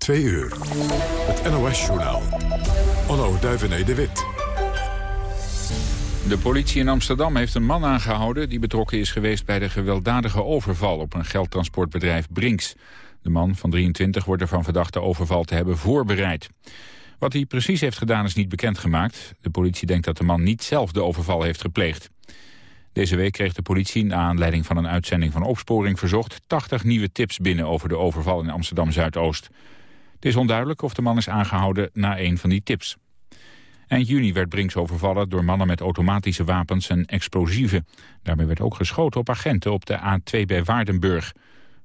Twee uur. Het NOS-journaal. Onno Duivené de Wit. De politie in Amsterdam heeft een man aangehouden... die betrokken is geweest bij de gewelddadige overval... op een geldtransportbedrijf Brinks. De man van 23 wordt ervan verdacht de overval te hebben voorbereid. Wat hij precies heeft gedaan is niet bekendgemaakt. De politie denkt dat de man niet zelf de overval heeft gepleegd. Deze week kreeg de politie, na aanleiding van een uitzending van Opsporing Verzocht... 80 nieuwe tips binnen over de overval in Amsterdam-Zuidoost. Het is onduidelijk of de man is aangehouden na een van die tips. Eind juni werd Brinks overvallen door mannen met automatische wapens en explosieven. Daarmee werd ook geschoten op agenten op de A2 bij Waardenburg.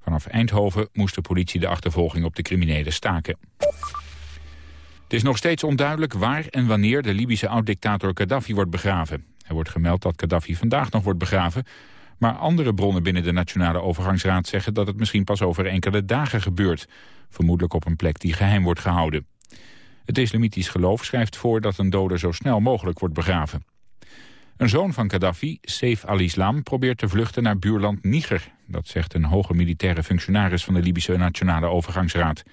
Vanaf Eindhoven moest de politie de achtervolging op de criminelen staken. Het is nog steeds onduidelijk waar en wanneer de Libische oud-dictator Gaddafi wordt begraven. Er wordt gemeld dat Gaddafi vandaag nog wordt begraven... maar andere bronnen binnen de Nationale Overgangsraad zeggen... dat het misschien pas over enkele dagen gebeurt. Vermoedelijk op een plek die geheim wordt gehouden. Het islamitisch geloof schrijft voor dat een dode zo snel mogelijk wordt begraven. Een zoon van Gaddafi, Saif al-Islam, probeert te vluchten naar buurland Niger. Dat zegt een hoge militaire functionaris van de Libische Nationale Overgangsraad.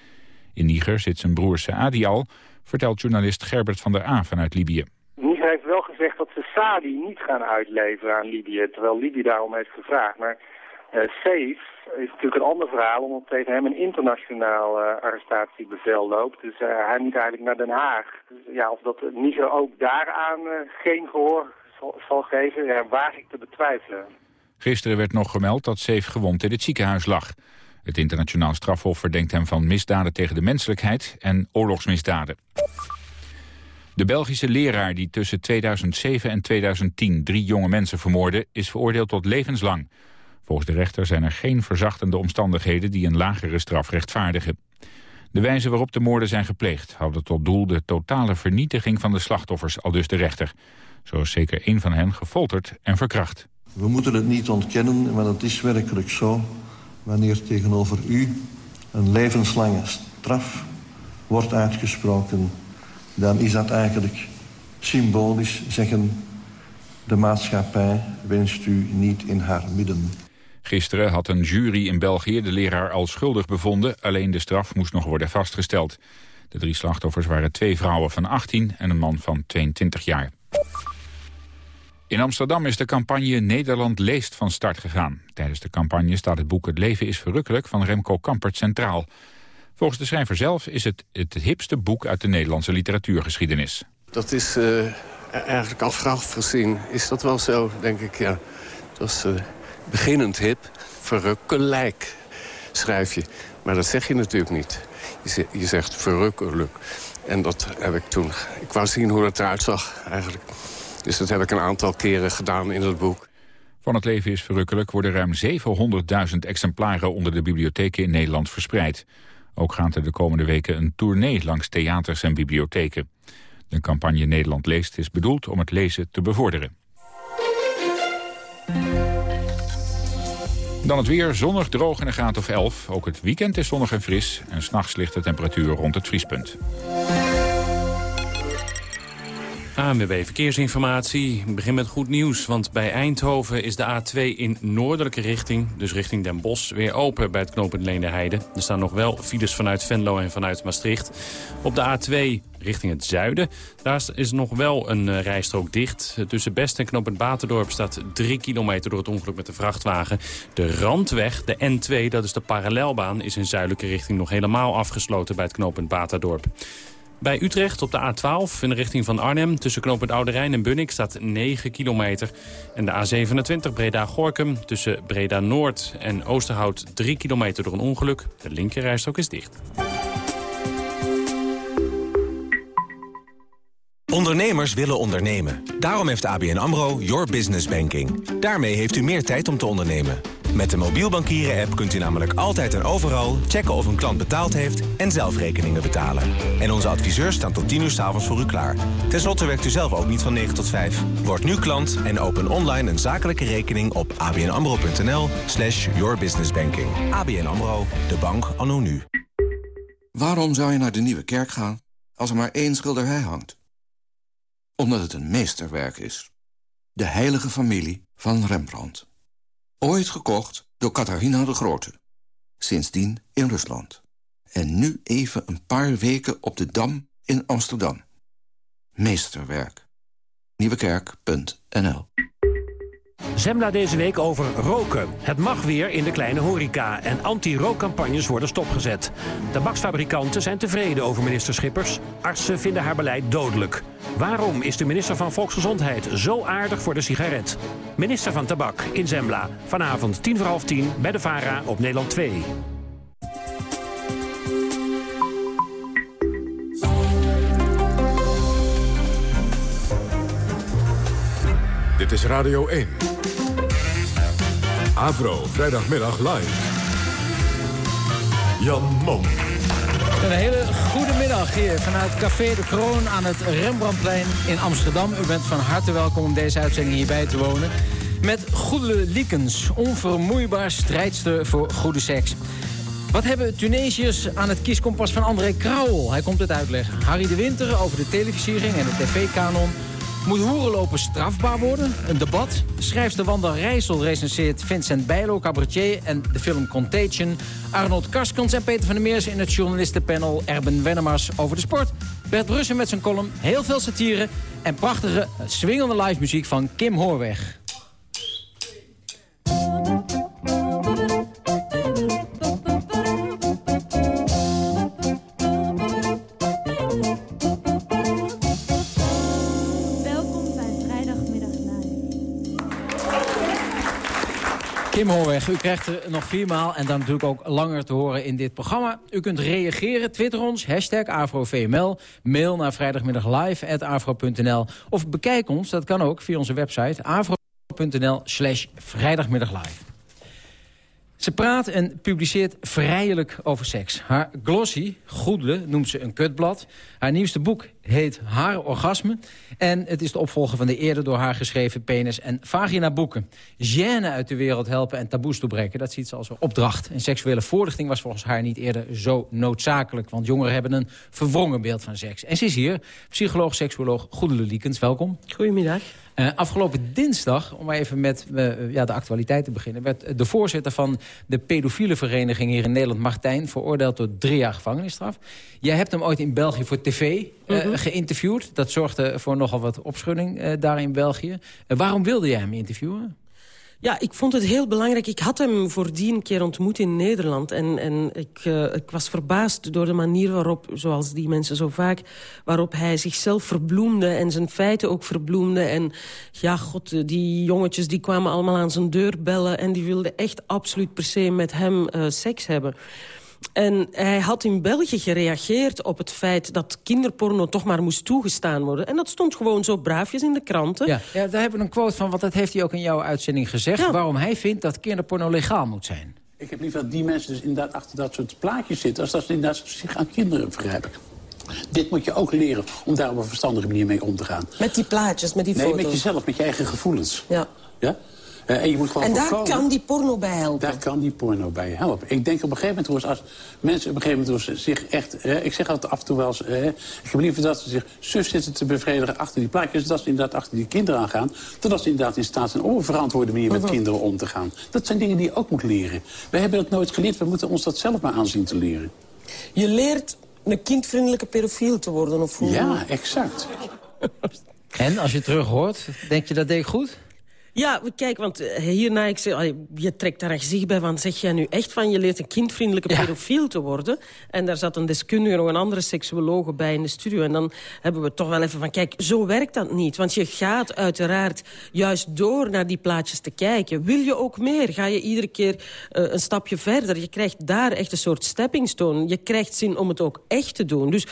In Niger zit zijn broer Saadi al, vertelt journalist Gerbert van der A vanuit Libië. Niger heeft wel gezegd dat ze Saadi niet gaan uitleveren aan Libië, terwijl Libië daarom heeft gevraagd. Maar uh, Saif is natuurlijk een ander verhaal, omdat tegen hem een internationaal uh, arrestatiebevel loopt. Dus uh, hij moet eigenlijk naar Den Haag. Dus, ja, of dat Niger ook daaraan geen gehoor zal, geven, ja, waag ik te betwijfelen. Gisteren werd nog gemeld dat Saif gewond in het ziekenhuis lag. Het internationaal strafhof verdenkt hem van misdaden tegen de menselijkheid en oorlogsmisdaden. De Belgische leraar die tussen 2007 en 2010 drie jonge mensen vermoordde... is veroordeeld tot levenslang. Volgens de rechter zijn er geen verzachtende omstandigheden... die een lagere straf rechtvaardigen. De wijze waarop de moorden zijn gepleegd... hadden tot doel de totale vernietiging van de slachtoffers, aldus de rechter. Zo is zeker één van hen gefolterd en verkracht. We moeten het niet ontkennen, maar het is werkelijk zo... wanneer tegenover u een levenslange straf wordt uitgesproken dan is dat eigenlijk symbolisch zeggen... de maatschappij wenst u niet in haar midden. Gisteren had een jury in België de leraar al schuldig bevonden... alleen de straf moest nog worden vastgesteld. De drie slachtoffers waren twee vrouwen van 18 en een man van 22 jaar. In Amsterdam is de campagne Nederland leest van start gegaan. Tijdens de campagne staat het boek Het leven is verrukkelijk van Remco Kampert centraal. Volgens de schrijver zelf is het het hipste boek uit de Nederlandse literatuurgeschiedenis. Dat is uh, eigenlijk afgaf gezien, is dat wel zo, denk ik, ja. Was uh, beginnend hip, verrukkelijk schrijf je. Maar dat zeg je natuurlijk niet. Je, zegt verrukkelijk. En dat heb ik toen... Ik wou zien hoe het eruit zag, eigenlijk. Dus dat heb ik een aantal keren gedaan in het boek. Van het leven is verrukkelijk worden ruim 700.000 exemplaren onder de bibliotheken in Nederland verspreid. Ook gaat er de komende weken een tournee langs theaters en bibliotheken. De campagne Nederland leest is bedoeld om het lezen te bevorderen. Dan het weer, zonnig, droog en een graad of 11. Ook het weekend is zonnig en fris en s'nachts ligt de temperatuur rond het vriespunt. ANWB Verkeersinformatie. Ik begin met goed nieuws, want bij Eindhoven is de A2 in noordelijke richting... dus richting Den Bosch, weer open bij het knooppunt Leenderheide. Er staan nog wel files vanuit Venlo en vanuit Maastricht. Op de A2 richting het zuiden, daar is nog wel een uh, rijstrook dicht. Tussen Best en knooppunt Baterdorp staat 3 kilometer door het ongeluk met de vrachtwagen. De randweg, de N2, dat is de parallelbaan, is in zuidelijke richting nog helemaal afgesloten bij het knooppunt Baterdorp. Bij Utrecht op de A12 in de richting van Arnhem... tussen knooppunt Oude Rijn en Bunnik staat 9 kilometer. En de A27 Breda-Gorkum tussen Breda-Noord en Oosterhout... 3 kilometer door een ongeluk. De linkerrijstrook is dicht. Ondernemers willen ondernemen. Daarom heeft ABN AMRO Your Business Banking. Daarmee heeft u meer tijd om te ondernemen. Met de mobiel bankieren app kunt u namelijk altijd en overal checken of een klant betaald heeft en zelf rekeningen betalen. En onze adviseurs staan tot 10 uur s'avonds voor u klaar. Ten slotte werkt u zelf ook niet van 9 tot 5. Word nu klant en open online een zakelijke rekening op abnamro.nl slash yourbusinessbanking. ABN AMRO, de bank anno nu. Waarom zou je naar de Nieuwe Kerk gaan als er maar één schilderij hangt? Omdat het een meesterwerk is. De heilige familie van Rembrandt. Ooit gekocht door Catharina de Grote. Sindsdien in Rusland. En nu even een paar weken op de Dam in Amsterdam. Meesterwerk. Nieuwekerk.nl Zembla deze week over roken. Het mag weer in de kleine horeca en anti-rookcampagnes worden stopgezet. Tabaksfabrikanten zijn tevreden over minister Schippers. Artsen vinden haar beleid dodelijk. Waarom is de minister van Volksgezondheid zo aardig voor de sigaret? Minister van Tabak in Zembla. Vanavond tien voor half tien bij de VARA op Nederland 2. Dit is Radio 1. Avro, vrijdagmiddag live. Jan Mom. Een hele goede middag hier vanuit Café de Kroon aan het Rembrandtplein in Amsterdam. U bent van harte welkom om deze uitzending hierbij te wonen. Met Goede Liekens, onvermoeibaar strijdster voor goede seks. Wat hebben Tunesiërs aan het kieskompas van André Krauwel? Hij komt het uitleggen. Harry de Winter over de televisiering en de tv-kanon. Moet hoerenlopen strafbaar worden? Een debat. Schrijfster Wanda Rijssel recenseert Vincent Bijlo, cabaretier... en de film Contagion. Arnold Karskens en Peter van der Meers in het journalistenpanel... Erben Wennemars over de sport. Bert Brussen met zijn column, heel veel satire... en prachtige, swingende live muziek van Kim Hoorweg. U krijgt er nog viermaal en dan natuurlijk ook langer te horen in dit programma. U kunt reageren, twitter ons, hashtag AfroVML, mail naar vrijdagmiddaglive.afro.nl of bekijk ons, dat kan ook via onze website afro.nl slash vrijdagmiddaglive. Ze praat en publiceert vrijelijk over seks. Haar glossy, Goedele, noemt ze een kutblad. Haar nieuwste boek heet Haar Orgasme. En het is de opvolger van de eerder door haar geschreven penis- en vagina-boeken. Gêne uit de wereld helpen en taboes doorbreken, dat ziet ze als een opdracht. En seksuele voorlichting was volgens haar niet eerder zo noodzakelijk. Want jongeren hebben een verwrongen beeld van seks. En ze is hier, psycholoog, seksuoloog Goedele Liekens. Welkom. Goedemiddag. Uh, afgelopen dinsdag, om maar even met uh, ja, de actualiteit te beginnen... werd de voorzitter van de pedofiele vereniging hier in Nederland... Martijn, veroordeeld tot drie jaar gevangenisstraf. Jij hebt hem ooit in België voor tv uh, -hmm. geïnterviewd. Dat zorgde voor nogal wat opschudding daar in België. waarom wilde jij hem interviewen? Ja, ik vond het heel belangrijk. Ik had hem voordien een keer ontmoet in Nederland. En, en ik, uh, ik was verbaasd door de manier waarop, zoals die mensen zo vaak... waarop hij zichzelf verbloemde en zijn feiten ook verbloemde. En ja, god, die jongetjes die kwamen allemaal aan zijn deur bellen... en die wilden echt absoluut per se met hem uh, seks hebben. En hij had in België gereageerd op het feit dat kinderporno toch maar moest toegestaan worden. En dat stond gewoon zo braafjes in de kranten. Ja, ja daar hebben we een quote van, want dat heeft hij ook in jouw uitzending gezegd. Ja. Waarom hij vindt dat kinderporno legaal moet zijn. Ik heb liever dat die mensen dus inderdaad achter dat soort plaatjes zitten... als dat ze inderdaad zich aan kinderen vergrijpen. Dit moet je ook leren om daar op een verstandige manier mee om te gaan. Met die plaatjes, met die nee, foto's? Nee, met jezelf, met je eigen gevoelens. Ja. Ja? Uh, en je moet gewoon en daar voorkomen. kan die porno bij helpen? Daar kan die porno bij helpen. Ik denk op een gegeven moment, als mensen op een gegeven moment zich echt... Uh, ik zeg altijd af en toe wel eens... Uh, ik heb liever dat ze zich suf zitten te bevredigen achter die plaatjes... dat ze inderdaad achter die kinderen aangaan... totdat ze inderdaad in staat zijn om op een verantwoorde manier met uh -huh. kinderen om te gaan. Dat zijn dingen die je ook moet leren. Wij hebben dat nooit geleerd, we moeten ons dat zelf maar aanzien te leren. Je leert een kindvriendelijke pedofiel te worden, of hoe? Ja, exact. en als je terug hoort, denk je dat deed ik goed? Ja, kijk, want hierna, ik zeg, je trekt daar een gezicht bij van... zeg jij nu echt van, je leert een kindvriendelijke ja. pedofiel te worden? En daar zat een deskundige, nog een andere seksuologe bij in de studio. En dan hebben we toch wel even van, kijk, zo werkt dat niet. Want je gaat uiteraard juist door naar die plaatjes te kijken. Wil je ook meer? Ga je iedere keer uh, een stapje verder? Je krijgt daar echt een soort stepping stone. Je krijgt zin om het ook echt te doen. Dus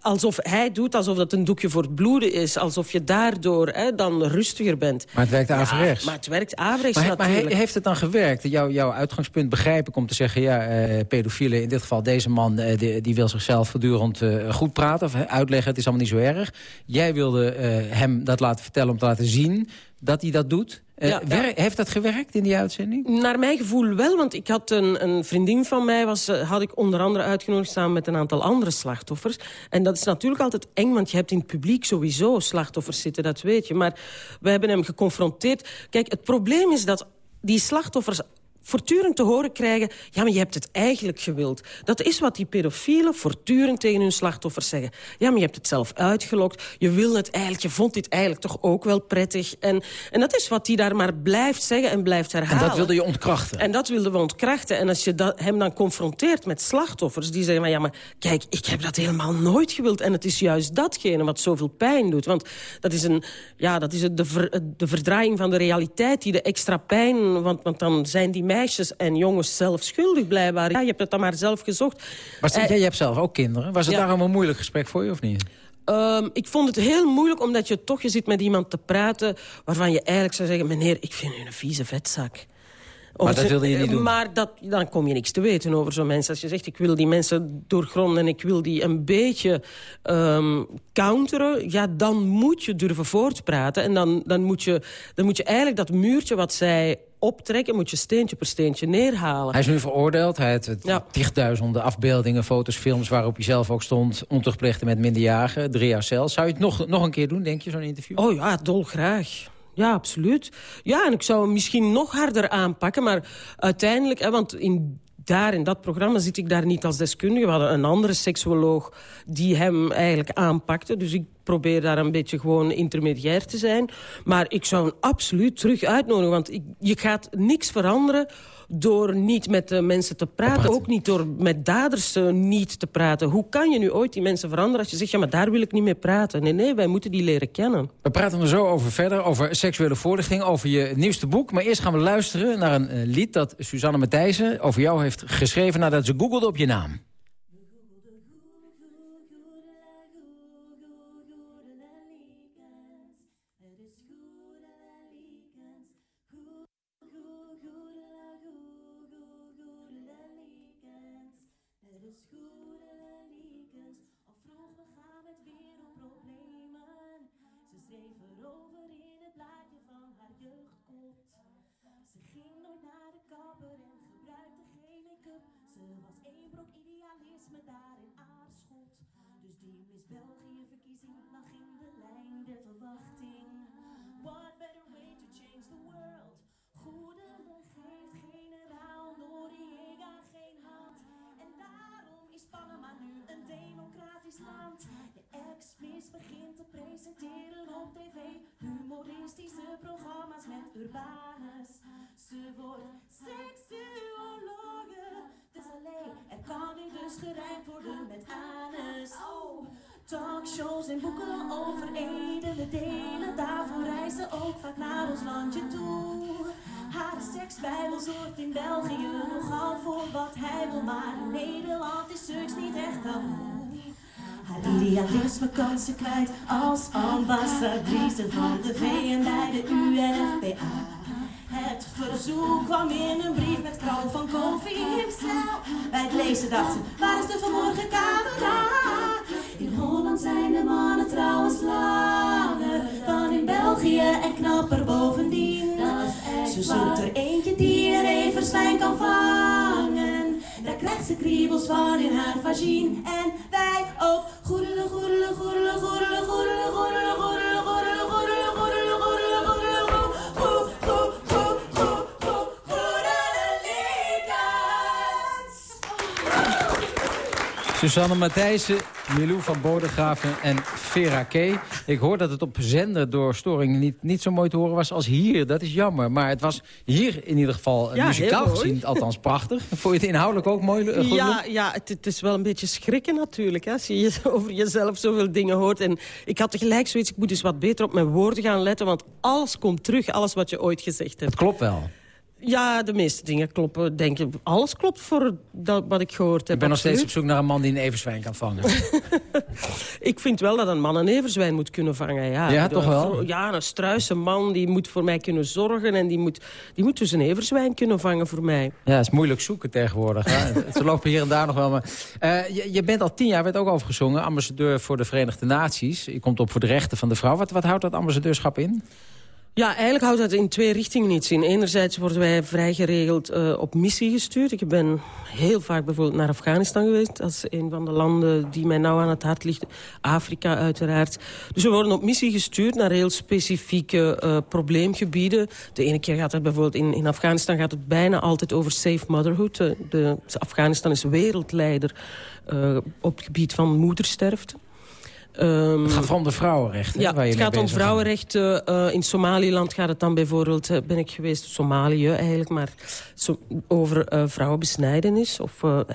alsof hij doet, alsof dat een doekje voor het bloeden is. Alsof je daardoor hè, dan rustiger bent. Maar het werkt averechts. Ja, maar het werkt averechts maar, natuurlijk. Maar heeft het dan gewerkt? Jouw, jouw uitgangspunt begrijp ik om te zeggen... ja, uh, pedofielen, in dit geval deze man... Uh, die, die, wil zichzelf voortdurend uh, goed praten of uitleggen. Het is allemaal niet zo erg. Jij wilde hem dat laten vertellen om te laten zien dat hij dat doet. Uh, ja, ja. Heeft dat gewerkt in die uitzending? Naar mijn gevoel wel, want ik had een, een vriendin van mij... Was, uh, had ik onder andere uitgenodigd samen met een aantal andere slachtoffers. En dat is natuurlijk altijd eng, want je hebt in het publiek sowieso slachtoffers zitten, dat weet je. Maar we hebben hem geconfronteerd. Kijk, het probleem is dat die slachtoffers voortdurend te horen krijgen... ja, maar je hebt het eigenlijk gewild. Dat is wat die pedofielen voortdurend tegen hun slachtoffers zeggen. Ja, maar je hebt het zelf uitgelokt. Je wil het eigenlijk, je vond dit eigenlijk toch ook wel prettig. En, en dat is wat hij daar maar blijft zeggen en blijft herhalen. En dat wilde je ontkrachten? En dat wilden we ontkrachten. En als je dat, hem dan confronteert met slachtoffers... die zeggen, maar ja, maar kijk, ik heb dat helemaal nooit gewild. En het is juist datgene wat zoveel pijn doet. Want dat is, een, ja, dat is de, ver, de verdraaiing van de realiteit... die de extra pijn... Want, want dan zijn die meisjes en jongens zelf schuldig blijkbaar. Ja, je hebt het dan maar zelf gezocht. Maar uh, jij hebt zelf ook kinderen. Was het ja. daarom een moeilijk gesprek voor je of niet? Um, ik vond het heel moeilijk omdat je toch je zit met iemand te praten... waarvan je eigenlijk zou zeggen... meneer, ik vind u een vieze vetzak. Maar dat wilde je niet doen? Maar dat, dan kom je niks te weten over zo'n mensen. Als je zegt, ik wil die mensen doorgronden... en ik wil die een beetje um, counteren... ja, dan moet je durven voortpraten. En dan, dan, moet je, dan moet je eigenlijk dat muurtje wat zij optrekken... moet je steentje per steentje neerhalen. Hij is nu veroordeeld. Hij heeft ja. tigduizenden afbeeldingen, foto's, films... waarop hij zelf ook stond, ontuchtplichten met minderjarigen. Drie jaar cel. Zou je het nog, nog een keer doen, denk je, zo'n interview? Oh ja, dolgraag. Ja, absoluut. Ja, en ik zou hem misschien nog harder aanpakken. Maar uiteindelijk, hè, want in daar in dat programma zit ik daar niet als deskundige. We hadden een andere seksuoloog die hem eigenlijk aanpakte. Dus ik probeer daar een beetje gewoon intermediair te zijn. Maar ik zou hem absoluut terug uitnodigen. Want ik, je gaat niks veranderen door niet met de mensen te praten. Ook niet door met daders uh, niet te praten. Hoe kan je nu ooit die mensen veranderen als je zegt... ja, maar daar wil ik niet mee praten. Nee, nee, wij moeten die leren kennen. We praten er zo over verder, over seksuele voorlichting... over je nieuwste boek. Maar eerst gaan we luisteren naar een uh, lied dat Suzanne Matthijssen... over jou heeft geschreven nadat ze googelde op je naam. Begint te presenteren op tv. Humoristische programma's met Urbanus. Ze wordt seksuologe. Dus alleen, er kan nu dus gerijmd worden met anus. Oh. Talkshows en boeken over edele delen. Daarvoor reizen ook vaak naar ons landje toe. Haar seksbijbel zorgt in België nogal voor wat hij wil. Maar in Nederland is seks niet echt taboe. Haar idealisme kan ze kwijt als ambassadrice van de VN bij de UNFPA. Het verzoek kwam in een brief met krauw van Kofi himself. Bij het lezen dachten, waar is de vanmorgen camera? In Holland zijn de mannen trouwens langer dan in België en knapper bovendien. Ze zoekt er eentje die een everzwijn kan vangen. Daar krijgt ze kriebels van in haar vagine. En wij ook. Goedele, goedele, goedele, goedele, goedele, goedele, goedele, goedele, goedele, goedele, goedele, Susanne Matthijssen, Milou van Bodegraven en Vera K. Ik hoor dat het op zender door storing niet, niet zo mooi te horen was als hier. Dat is jammer. Maar het was hier in ieder geval ja, muzikaal gezien althans prachtig. Vond je het inhoudelijk ook mooi? Uh, ja, ja het, het, is wel een beetje schrikken natuurlijk. Hè, als je over jezelf zoveel dingen hoort. En ik had tegelijk zoiets, ik moet dus wat beter op mijn woorden gaan letten. Want alles komt terug, alles wat je ooit gezegd hebt. Het klopt wel. Ja, de meeste dingen kloppen, denk ik. Alles klopt voor dat, wat ik gehoord heb. Ik ben nog steeds op zoek naar een man die een everzwijn kan vangen. ik vind wel dat een man een everzwijn moet kunnen vangen. Ja, ja toch wel? Ja, een struise man die moet voor mij kunnen zorgen. En die moet, die moet dus een everzwijn kunnen vangen voor mij. Ja, het is moeilijk zoeken tegenwoordig. Ze lopen hier en daar nog wel. Maar, uh, je, je, bent al tien jaar, werd ook overgezongen, ambassadeur voor de Verenigde Naties. Je komt op voor de rechten van de vrouw. Wat, wat houdt dat ambassadeurschap in? Ja, eigenlijk houdt dat in twee richtingen iets in. Enerzijds worden wij vrij geregeld uh, op missie gestuurd. Ik ben heel vaak bijvoorbeeld naar Afghanistan geweest. Dat is een van de landen die mij nauw aan het hart ligt. Afrika uiteraard. Dus we worden op missie gestuurd naar heel specifieke uh, probleemgebieden. De ene keer gaat het bijvoorbeeld in, in Afghanistan gaat het bijna altijd over safe motherhood. De, de Afghanistan is wereldleider op het gebied van moedersterfte. Um, het gaat vooral om de vrouwenrechten. Ja, waar je het gaat om vrouwenrechten. Uh, in Somaliland gaat het dan bijvoorbeeld, uh, ben ik geweest, Somalië eigenlijk, maar so, over uh, vrouwenbesnijdenis of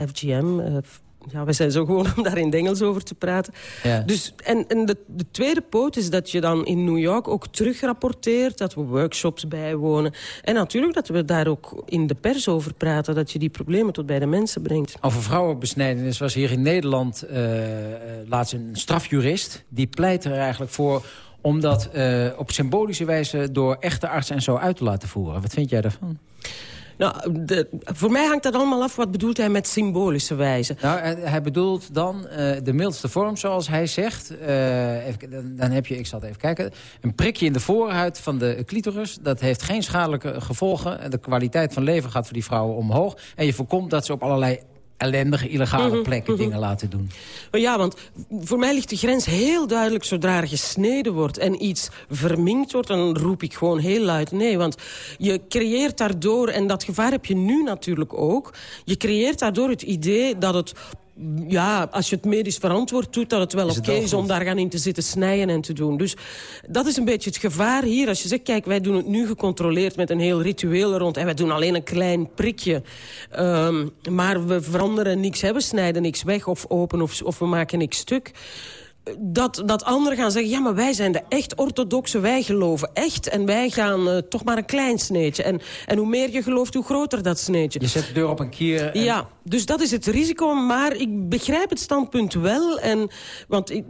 FGM, ja, we zijn zo gewoon om daar in het Engels over te praten. Ja. Dus, en en de, de, tweede poot is dat je dan in New York ook terugrapporteert... dat we workshops bijwonen. En natuurlijk dat we daar ook in de pers over praten... dat je die problemen tot bij de mensen brengt. Over vrouwenbesnijdenis was hier in Nederland uh, laatst een strafjurist. Die pleit er eigenlijk voor om dat uh, op symbolische wijze... door echte artsen en zo uit te laten voeren. Wat vind jij daarvan? Nou, voor mij hangt dat allemaal af. Wat bedoelt hij met symbolische wijze? Nou, hij bedoelt dan uh, de mildste vorm, zoals hij zegt. Uh, even, dan, dan, heb je, ik zal het even kijken... een prikje in de voorhuid van de clitoris. Dat heeft geen schadelijke gevolgen. De kwaliteit van leven gaat voor die vrouwen omhoog. En je voorkomt dat ze op allerlei ellendige, illegale mhm, plekken mhm. dingen laten doen. Ja, want voor mij ligt de grens heel duidelijk... zodra er gesneden wordt en iets verminkt wordt... dan roep ik gewoon heel luid nee. Want je creëert daardoor, en dat gevaar heb je nu natuurlijk ook... je creëert daardoor het idee dat het ja, als je het medisch verantwoord doet, dat het wel oké okay is om daar gaan in te zitten snijden en te doen. Dus dat is een beetje het gevaar hier. Als je zegt, kijk, wij doen het nu gecontroleerd met een heel ritueel rond... en wij doen alleen een klein prikje, um, maar we veranderen niks, hebben, snijden niks weg of open of, of we maken niks stuk dat, dat anderen gaan zeggen... ja, maar wij zijn de echt orthodoxe, wij geloven echt... en wij gaan uh, toch maar een klein sneetje. En, en hoe meer je gelooft, hoe groter dat sneetje. Je zet de deur op een kier. En... Ja, dus dat is het risico. Maar ik begrijp het standpunt wel. En, want ik,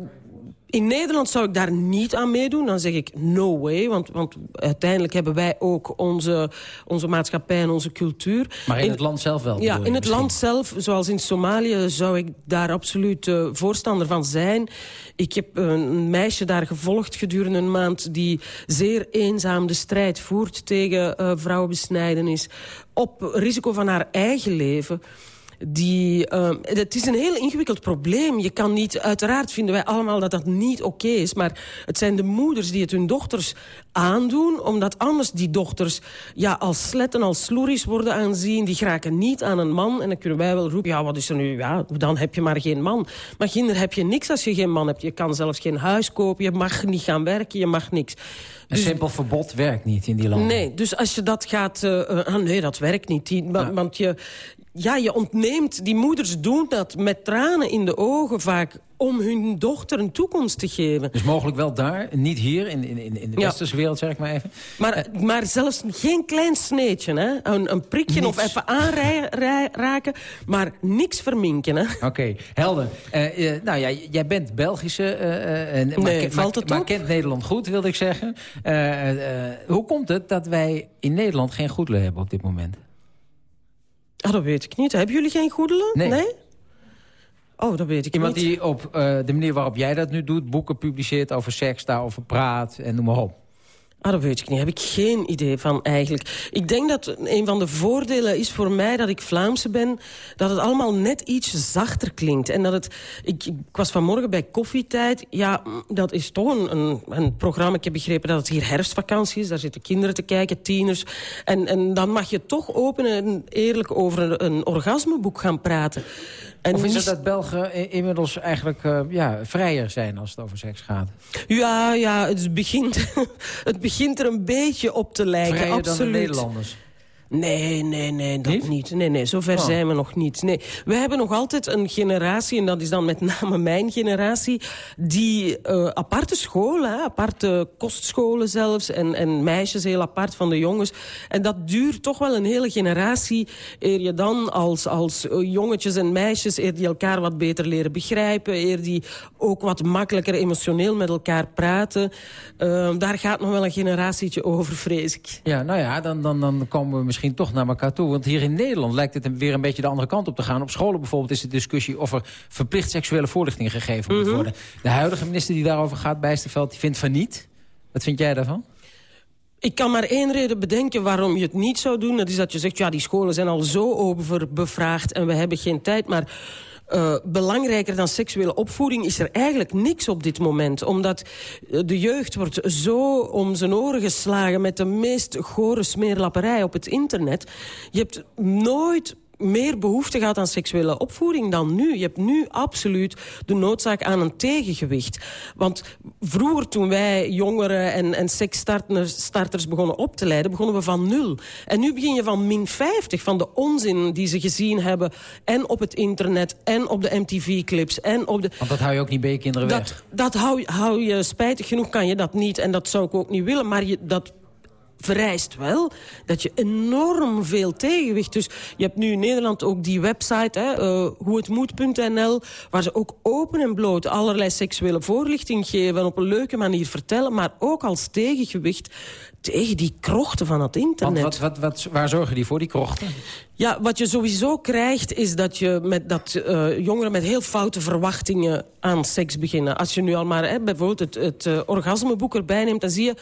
in Nederland zou ik daar niet aan meedoen. Dan zeg ik no way, want, want uiteindelijk hebben wij ook onze, onze maatschappij en onze cultuur. Maar in, het land zelf wel? Ja, in het land zelf, zoals in Somalië, zou ik daar absoluut uh, voorstander van zijn. Ik heb een meisje daar gevolgd gedurende een maand... die zeer eenzaam de strijd voert tegen uh, vrouwenbesnijdenis... op risico van haar eigen leven die, uh, het is een heel ingewikkeld probleem. Je kan niet, uiteraard vinden wij allemaal dat dat niet oké is... maar het zijn de moeders die het hun dochters aandoen... omdat anders die dochters ja, als sletten, als sloeries worden aanzien. Die geraken niet aan een man. En dan kunnen wij wel roepen, ja, wat is er nu? Ja, dan heb je maar geen man. Maar kinder heb je niks als je geen man hebt. Je kan zelfs geen huis kopen, je mag niet gaan werken, je mag niks. Een dus, simpel verbod werkt niet in die landen. Nee, dus als je dat gaat... Uh, nee, dat werkt niet. Die, ja. Want je, ja, je ontneemt, die moeders doen dat met tranen in de ogen vaak om hun dochter een toekomst te geven. Dus mogelijk wel daar, niet hier, in, in, in de westerse wereld, zeg ik maar even. Maar, maar zelfs geen klein sneetje, hè? Een, een prikje niks. of even aanraken, maar niks verminken. Oké, okay, helder. Uh, uh, nou ja, jij bent Belgische, nee, maar, valt het maar, maar kent Nederland goed, wilde ik zeggen. hoe komt het dat wij in Nederland geen goederen hebben op dit moment? Ah, dat weet ik niet. Hebben jullie geen goedelen? Nee. nee? Oh, dat weet ik Iemand niet. die op uh, de manier waarop jij dat nu doet... boeken publiceert over seks, daarover praat en noem maar op. Ah, dat weet ik niet. Heb ik geen idee van eigenlijk. Ik denk dat een van de voordelen is voor mij dat ik Vlaamse ben... dat het allemaal net iets zachter klinkt. En dat het... Ik, ik was vanmorgen bij Koffietijd. Ja, dat is toch een, een, een, programma. Ik heb begrepen dat het hier herfstvakantie is. Daar zitten kinderen te kijken, tieners. En, en dan mag je toch open en eerlijk over een, een orgasmeboek gaan praten. En of is het dat Belgen inmiddels eigenlijk uh, ja, vrijer zijn als het over seks gaat? Ja, ja het, begint, het begint er een beetje op te lijken. Vrijer absoluut. dan de Nederlanders? Nee, nee, nee, dat niet. niet. Nee, nee, zover oh. zijn we nog niet. Nee, we hebben nog altijd een generatie, en dat is dan met name mijn generatie... die uh, aparte scholen, hè, aparte kostscholen zelfs... En, en meisjes heel apart van de jongens. En dat duurt toch wel een hele generatie... eer je dan als, als jongetjes en meisjes... eer die elkaar wat beter leren begrijpen... eer die ook wat makkelijker emotioneel met elkaar praten. Uh, daar gaat nog wel een generatietje over, vrees ik. Ja, nou ja, dan, dan, dan komen we misschien misschien toch naar elkaar toe. Want hier in Nederland lijkt het weer een beetje de andere kant op te gaan. Op scholen bijvoorbeeld is de discussie of er verplicht seksuele voorlichting gegeven moet mhm. worden. De huidige minister die daarover gaat, Bijsterveld, die vindt van niet. Wat vind jij daarvan? Ik kan maar één reden bedenken waarom je het niet zou doen. Dat is dat je zegt, ja, die scholen zijn al zo overbevraagd en we hebben geen tijd. Maar uh, belangrijker dan seksuele opvoeding is er eigenlijk niks op dit moment. Omdat eh, de jeugd wordt zo om zijn oren geslagen met de meest gore smeerlapperij op het internet. Je hebt nooit meer behoefte gaat aan seksuele opvoeding dan nu. Je hebt nu absoluut de noodzaak aan een tegengewicht. Want vroeger toen wij jongeren en, en seksstarters begonnen op te leiden... begonnen we van nul. En nu begin je van min 50 van de onzin die ze gezien hebben... en op het internet en op de MTV-clips en op de... Want dat hou je ook niet bij je kinderen dat, weg? Dat hou, hou je, spijtig genoeg kan je dat niet. En dat zou ik ook niet willen. Maar je, dat vereist wel dat je enorm veel tegenwicht... Dus je hebt nu in Nederland ook die website, hè, uh, hoehetmoet.nl... waar ze ook open en bloot allerlei seksuele voorlichting geven... en op een leuke manier vertellen, maar ook als tegengewicht... tegen die krochten van het internet. Wat, wat, wat, waar zorgen die voor, die krochten? Ja, wat je sowieso krijgt is dat, je met, dat uh, jongeren met heel foute verwachtingen aan seks beginnen. Als je nu al maar hè, bijvoorbeeld het, het uh, orgasmeboek erbij neemt... dan zie je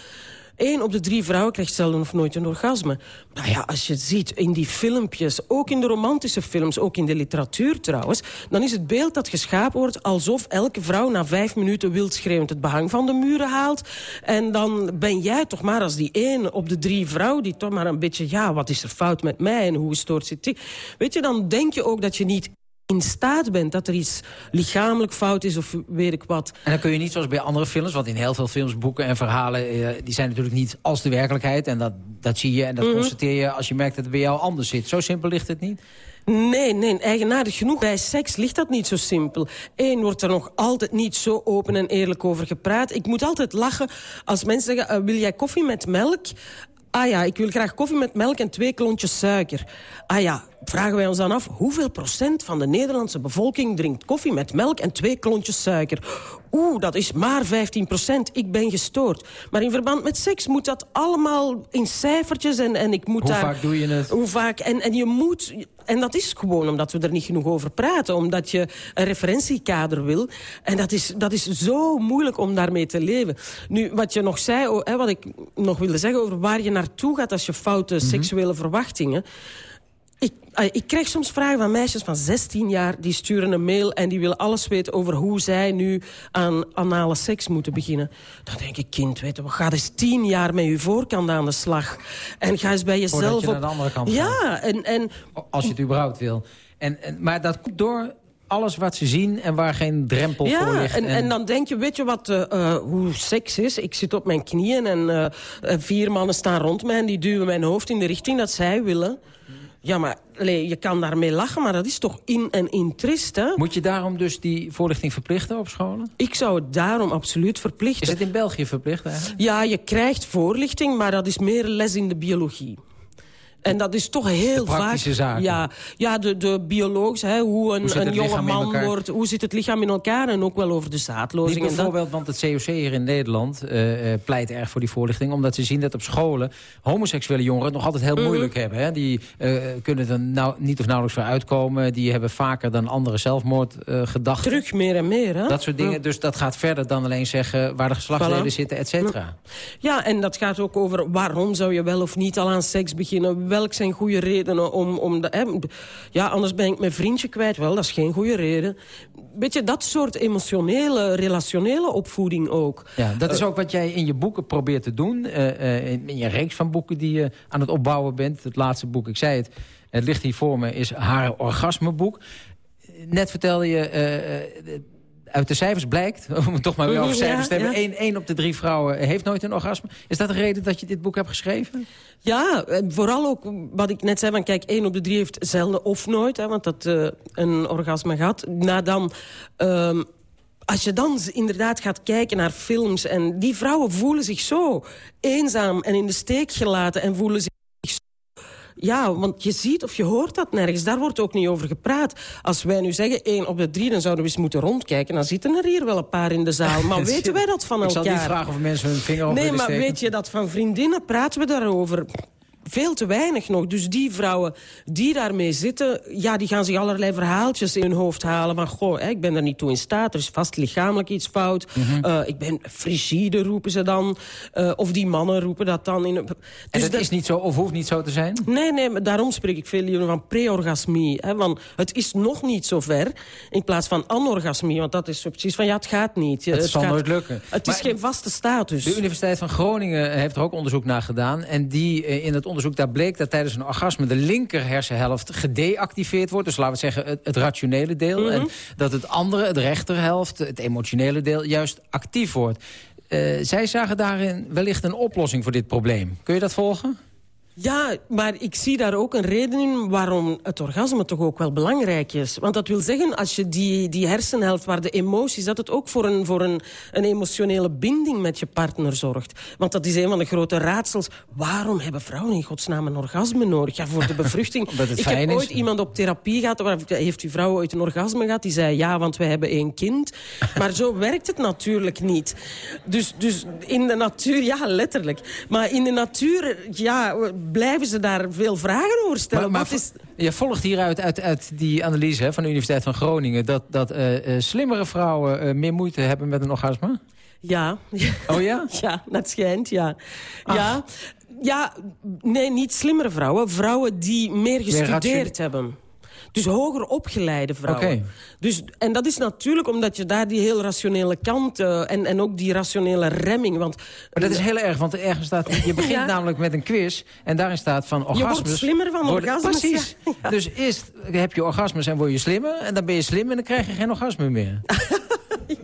Eén op de drie vrouwen krijgt zelden of nooit een orgasme. Nou ja, als je het ziet in die filmpjes, ook in de romantische films... ook in de literatuur trouwens... dan is het beeld dat geschapen wordt alsof elke vrouw... na vijf minuten wildschreeuwend het behang van de muren haalt. En dan ben jij toch maar als die één op de drie vrouw... die toch maar een beetje, ja, wat is er fout met mij en hoe gestoord zit die? Weet je, dan denk je ook dat je niet in staat bent dat er iets lichamelijk fout is of weet ik wat. En dan kun je niet zoals bij andere films... want in heel veel films, boeken en verhalen... Eh, die zijn natuurlijk niet als de werkelijkheid. En dat, dat zie je en dat mm -hmm. constateer je als je merkt dat het bij jou anders zit. Zo simpel ligt het niet? Nee, nee, eigenaardig genoeg. Bij seks ligt dat niet zo simpel. Eén, wordt er nog altijd niet zo open en eerlijk over gepraat. Ik moet altijd lachen als mensen zeggen... Uh, wil jij koffie met melk? Ah ja, ik wil graag koffie met melk en twee klontjes suiker. Ah ja, vragen wij ons dan af... hoeveel procent van de Nederlandse bevolking drinkt koffie met melk en twee klontjes suiker? Oeh, dat is maar 15 procent. Ik ben gestoord. Maar in verband met seks moet dat allemaal in cijfertjes en, en ik moet hoe daar... Hoe vaak doe je het? Hoe vaak? En, en je moet... En dat is gewoon omdat we er niet genoeg over praten. Omdat je een referentiekader wil. En dat is, dat is zo moeilijk om daarmee te leven. Nu, wat je nog zei, oh, hè, wat ik nog wilde zeggen... over waar je naartoe gaat als je foute mm -hmm. seksuele verwachtingen... Ik, ik krijg soms vragen van meisjes van 16 jaar... die sturen een mail en die willen alles weten over hoe zij nu aan anale seks moeten beginnen. Dan denk ik, kind, weet je, ga eens 10 jaar met je voorkant aan de slag. En ga eens bij jezelf Voordat je op... naar de andere kant ja, gaat. en, en... Als je het überhaupt wil. En, en, maar dat komt door alles wat ze zien en waar geen drempel ja, voor ligt. En, en dan denk je, weet je wat, uh, uh, hoe seks is? Ik zit op mijn knieën en uh, vier mannen staan rond mij... en die duwen mijn hoofd in de richting dat zij willen. Ja, maar je kan daarmee lachen, maar dat is toch in en in trist, hè? Moet je daarom dus die voorlichting verplichten op scholen? Ik zou het daarom absoluut verplichten. Is het in België verplicht eigenlijk? Ja, je krijgt voorlichting, maar dat is meer les in de biologie. En dat is toch heel de praktische vaak... Zaken. Ja, ja de, de biologisch, hè, hoe een, hoe een jonge man wordt... Hoe zit het lichaam in elkaar en ook wel over de zaadlozing. Niet bijvoorbeeld, want het COC hier in Nederland uh, pleit erg voor die voorlichting... omdat ze zien dat op scholen homoseksuele jongeren het nog altijd heel Mhm. mm. moeilijk hebben. Hè? Die uh, kunnen er nou, niet of nauwelijks voor uitkomen. Die hebben vaker dan andere zelfmoordgedachten. Terug meer en meer, hè? Dat soort dingen. Ja. Dus dat gaat verder dan alleen zeggen waar de geslachtsleden voilà. zitten, et cetera. Ja, en dat gaat ook over waarom zou je wel of niet al aan seks beginnen. Welk zijn goede redenen om... om de, hè, ja, anders ben ik mijn vriendje kwijt. Wel, dat is geen goede reden. Weet je, dat soort emotionele, relationele opvoeding ook. Ja, dat is ook wat jij in je boeken probeert te doen. Uh, uh, in je reeks van boeken die je aan het opbouwen bent. Het laatste boek, ik zei het, het ligt hier voor me, is haar orgasmeboek. Net vertelde je... Uit de cijfers blijkt, om het toch maar weer over cijfers te hebben... Één, één op de drie vrouwen heeft nooit een orgasme. Is dat de reden dat je dit boek hebt geschreven? Ja, vooral ook wat ik net zei, van kijk, één op de drie heeft zelden of nooit... Hè, want dat uh, een orgasme gehad. Na dan... Um, als je dan inderdaad gaat kijken naar films... en die vrouwen voelen zich zo eenzaam en in de steek gelaten... en voelen zich ja, want je ziet of je hoort dat nergens. Daar wordt ook niet over gepraat. Als wij nu zeggen één op de drie, dan zouden we eens moeten rondkijken. Dan zitten er hier wel een paar in de zaal. Maar weten wij dat van elkaar? Ik zal niet vragen of mensen hun vinger over Nee, maar steken. weet je dat van vriendinnen praten we daarover veel te weinig nog. Dus die vrouwen die daarmee zitten... ja, die gaan zich allerlei verhaaltjes in hun hoofd halen. Van, goh, hè, ik ben er niet toe in staat. Er is vast lichamelijk iets fout. Mhm. Eh, ik ben frigide, roepen ze dan. Eh, of die mannen roepen dat dan. In, En Dus dat is niet zo, of hoeft niet zo te zijn? Nee, nee, maar daarom spreek ik veel liever van pre-orgasmie. Want het is nog niet zo ver, in plaats van anorgasmie. Want dat is zo precies van, ja, het gaat niet. Het zal gaat- nooit lukken. Het Maar- is geen vaste status. De Universiteit van Groningen heeft er ook onderzoek naar gedaan. En die, eh, in het onderzoek daar bleek dat tijdens een orgasme... de linker hersenhelft gedeactiveerd wordt. Dus laten we zeggen het, het rationele deel. Mhm. En dat het andere, de rechterhelft, het emotionele deel... juist actief wordt. Eh, zij zagen daarin wellicht een oplossing voor dit probleem. Kun je dat volgen? Ja, maar ik zie daar ook een reden in waarom het orgasme toch ook wel belangrijk is. Want dat wil zeggen, als je die, die hersenhelft waar de emoties... dat het ook voor, een, voor een, een emotionele binding met je partner zorgt. Want dat is een van de grote raadsels. Waarom hebben vrouwen in godsnaam een orgasme nodig? Ja, voor de bevruchting. Ik heb is. ooit iemand op therapie gehad... Waar, heeft uw vrouw ooit een orgasme gehad? Die zei ja, want we hebben één kind. Maar zo werkt het natuurlijk niet. Dus, dus in de natuur, ja, letterlijk. Maar in de natuur, ja, blijven ze daar veel vragen over stellen. Maar, is... Je volgt hieruit uit, uit die analyse hè, van de Universiteit van Groningen... dat, dat eh, eh, slimmere vrouwen eh, meer moeite hebben met een orgasme? Ja. Oh ja? Ja, dat schijnt, ja. Ja, ja, nee, niet slimmere vrouwen. Vrouwen die meer gestudeerd hebben. Dus hoger opgeleide vrouwen. Dus, en dat is natuurlijk omdat je daar die heel rationele kant... eh, en, en ook die rationele remming... Want, Maar dat is heel erg, want ergens staat... Je begint Ja. namelijk met een quiz en daarin staat van orgasmes... wordt slimmer van worden- orgasmes, Precies. Dus eerst heb je orgasmes en word je slimmer... en dan ben je slim en dan krijg je geen orgasme meer.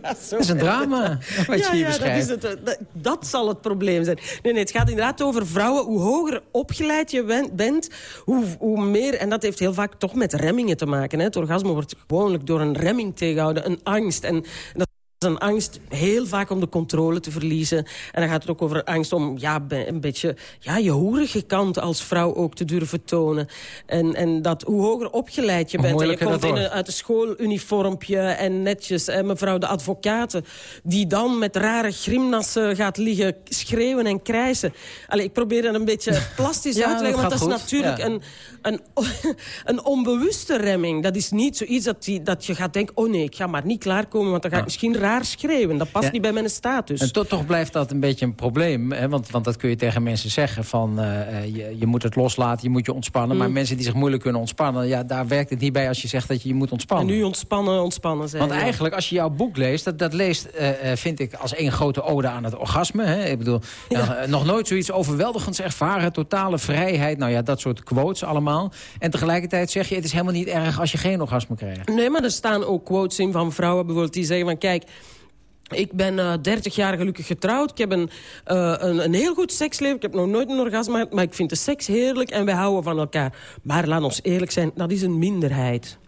dat is een drama, wat je hier ja, beschrijft. Dat, is het, dat, dat zal het probleem zijn. Nee, nee, het gaat inderdaad over vrouwen. Hoe hoger opgeleid je ben- bent, hoe, hoe meer... En dat heeft heel vaak toch met remmingen te maken. Hè. Het orgasme wordt gewoonlijk door een remming tegengehouden. Een angst. En dat is een angst heel vaak om de controle te verliezen. En dan gaat het ook over angst om ja, een beetje ja, je hoerige kant als vrouw ook te durven tonen. En, en dat hoe hoger opgeleid je bent... en je komt in een, uit een schooluniformpje en netjes. En mevrouw de advocaten, die dan met rare grimnassen gaat liggen schreeuwen en krijsen. Allee, ik probeer dat een beetje plastisch Ja, uit te leggen, want dat is natuurlijk Ja. een, een, een onbewuste remming. Dat is niet zoiets dat, die, dat je gaat denken... oh nee, ik ga maar niet klaarkomen, want dan ga ik misschien raar schreeuwen. Dat past Ja. niet bij mijn status. En toch, toch blijft dat een beetje een probleem. Hè? Want, want dat kun je tegen mensen zeggen. Van, eh, eh, je, je moet het loslaten, je moet je ontspannen. Mm. Maar mensen die zich moeilijk kunnen ontspannen... Ja, daar werkt het niet bij als je zegt dat je je moet en ontspannen. nu ontspannen, ontspannen zijn. Want ja. eigenlijk, als je jouw boek leest... dat, dat leest, eh, vind ik, als één grote ode aan het orgasme. Hè? Ik bedoel, ja, nog nooit zoiets overweldigends ervaren. Totale vrijheid, nou ja, dat soort quotes allemaal. En tegelijkertijd zeg je, het is helemaal niet erg als je geen orgasme krijgt. Nee, maar er staan ook quotes in van vrouwen bijvoorbeeld die zeggen van... kijk, ik ben eh 30 jaar gelukkig getrouwd. Ik heb een, eh, een, een heel goed seksleven. Ik heb nog nooit een orgasme gehad. Maar ik vind de seks heerlijk en wij houden van elkaar. Maar laat ons eerlijk zijn, dat is een minderheid.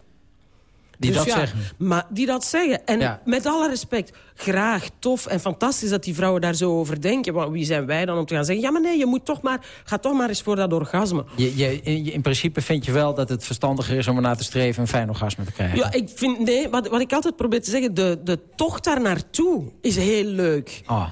Die Dus dat ja, zeggen. Maar die dat zeggen. En Ja. met alle respect, graag, tof en fantastisch dat die vrouwen daar zo over denken. Maar wie zijn wij dan om te gaan zeggen... ja, maar nee, je moet toch maar, ga toch maar eens voor dat orgasme. Je, je, in, in principe vind je wel dat het verstandiger is om ernaar te streven... een fijn orgasme te krijgen. Ja, ik vind, nee, wat, wat ik altijd probeer te zeggen... de, de tocht daar naartoe is heel leuk. Ah.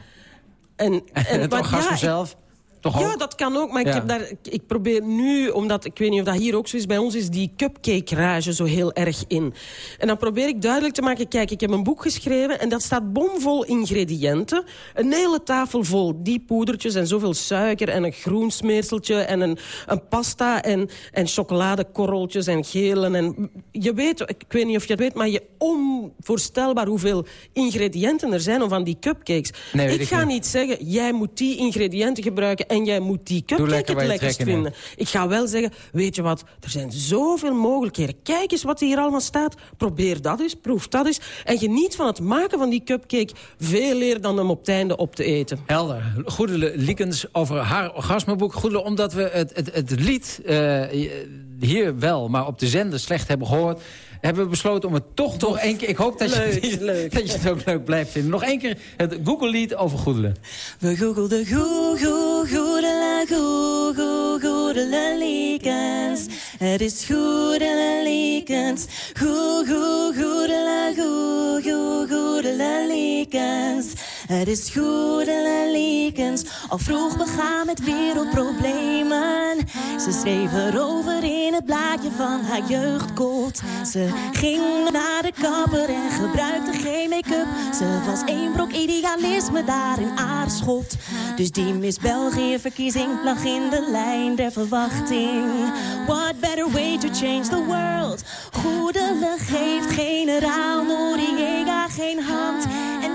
En, En het maar orgasme ja, zelf, toch Ja, ook? dat kan ook, maar ik, heb daar, ik, probeer nu, omdat ik weet niet of dat hier ook zo is, bij ons is die cupcake-rage zo heel erg in. En dan probeer ik duidelijk te maken, kijk, ik heb een boek geschreven en dat staat bomvol ingrediënten. Een hele tafel vol die poedertjes en zoveel suiker en een groensmeerseltje en een, een pasta en, en chocoladekorreltjes en gelen. En, je weet, ik weet niet of je het weet, maar je onvoorstelbaar hoeveel ingrediënten er zijn om van die cupcakes. Nee, ik ik ga niet. niet zeggen, jij moet die ingrediënten gebruiken en jij moet die cupcake het lekkerst vinden. Ik ga wel zeggen, weet je wat, er zijn zoveel mogelijkheden. Kijk eens wat hier allemaal staat. Probeer dat eens, proef dat eens. En geniet van het maken van die cupcake veel meer dan hem op het einde op te eten. Helder. Goedele Liekens over haar orgasmeboek. Goedele, omdat we het, het, het lied eh, hier wel, maar op de zender slecht hebben gehoord... hebben we besloten om het toch nog één keer... Ik hoop dat, Leuk, je, leuk. dat je het ook leuk blijft vinden. Nog één keer het Google-lied over Goedele. We googelden goe, goe, goedele, goe, goe, goedele Liekens. Het is goedele Liekens. Goe, goe, goedele, goe, goe, goedele Liekens. Het is goede liekens, al vroeg begaan met wereldproblemen. Ze schreef erover in het blaadje van haar jeugdkot. Ze ging naar de kapper en gebruikte geen make-up. Ze was één brok idealisme daar in Aarschot. Dus die Miss België-verkiezing lag in de lijn der verwachting. What better way to change the world? Goedele geeft generaal Noriega geen hand. En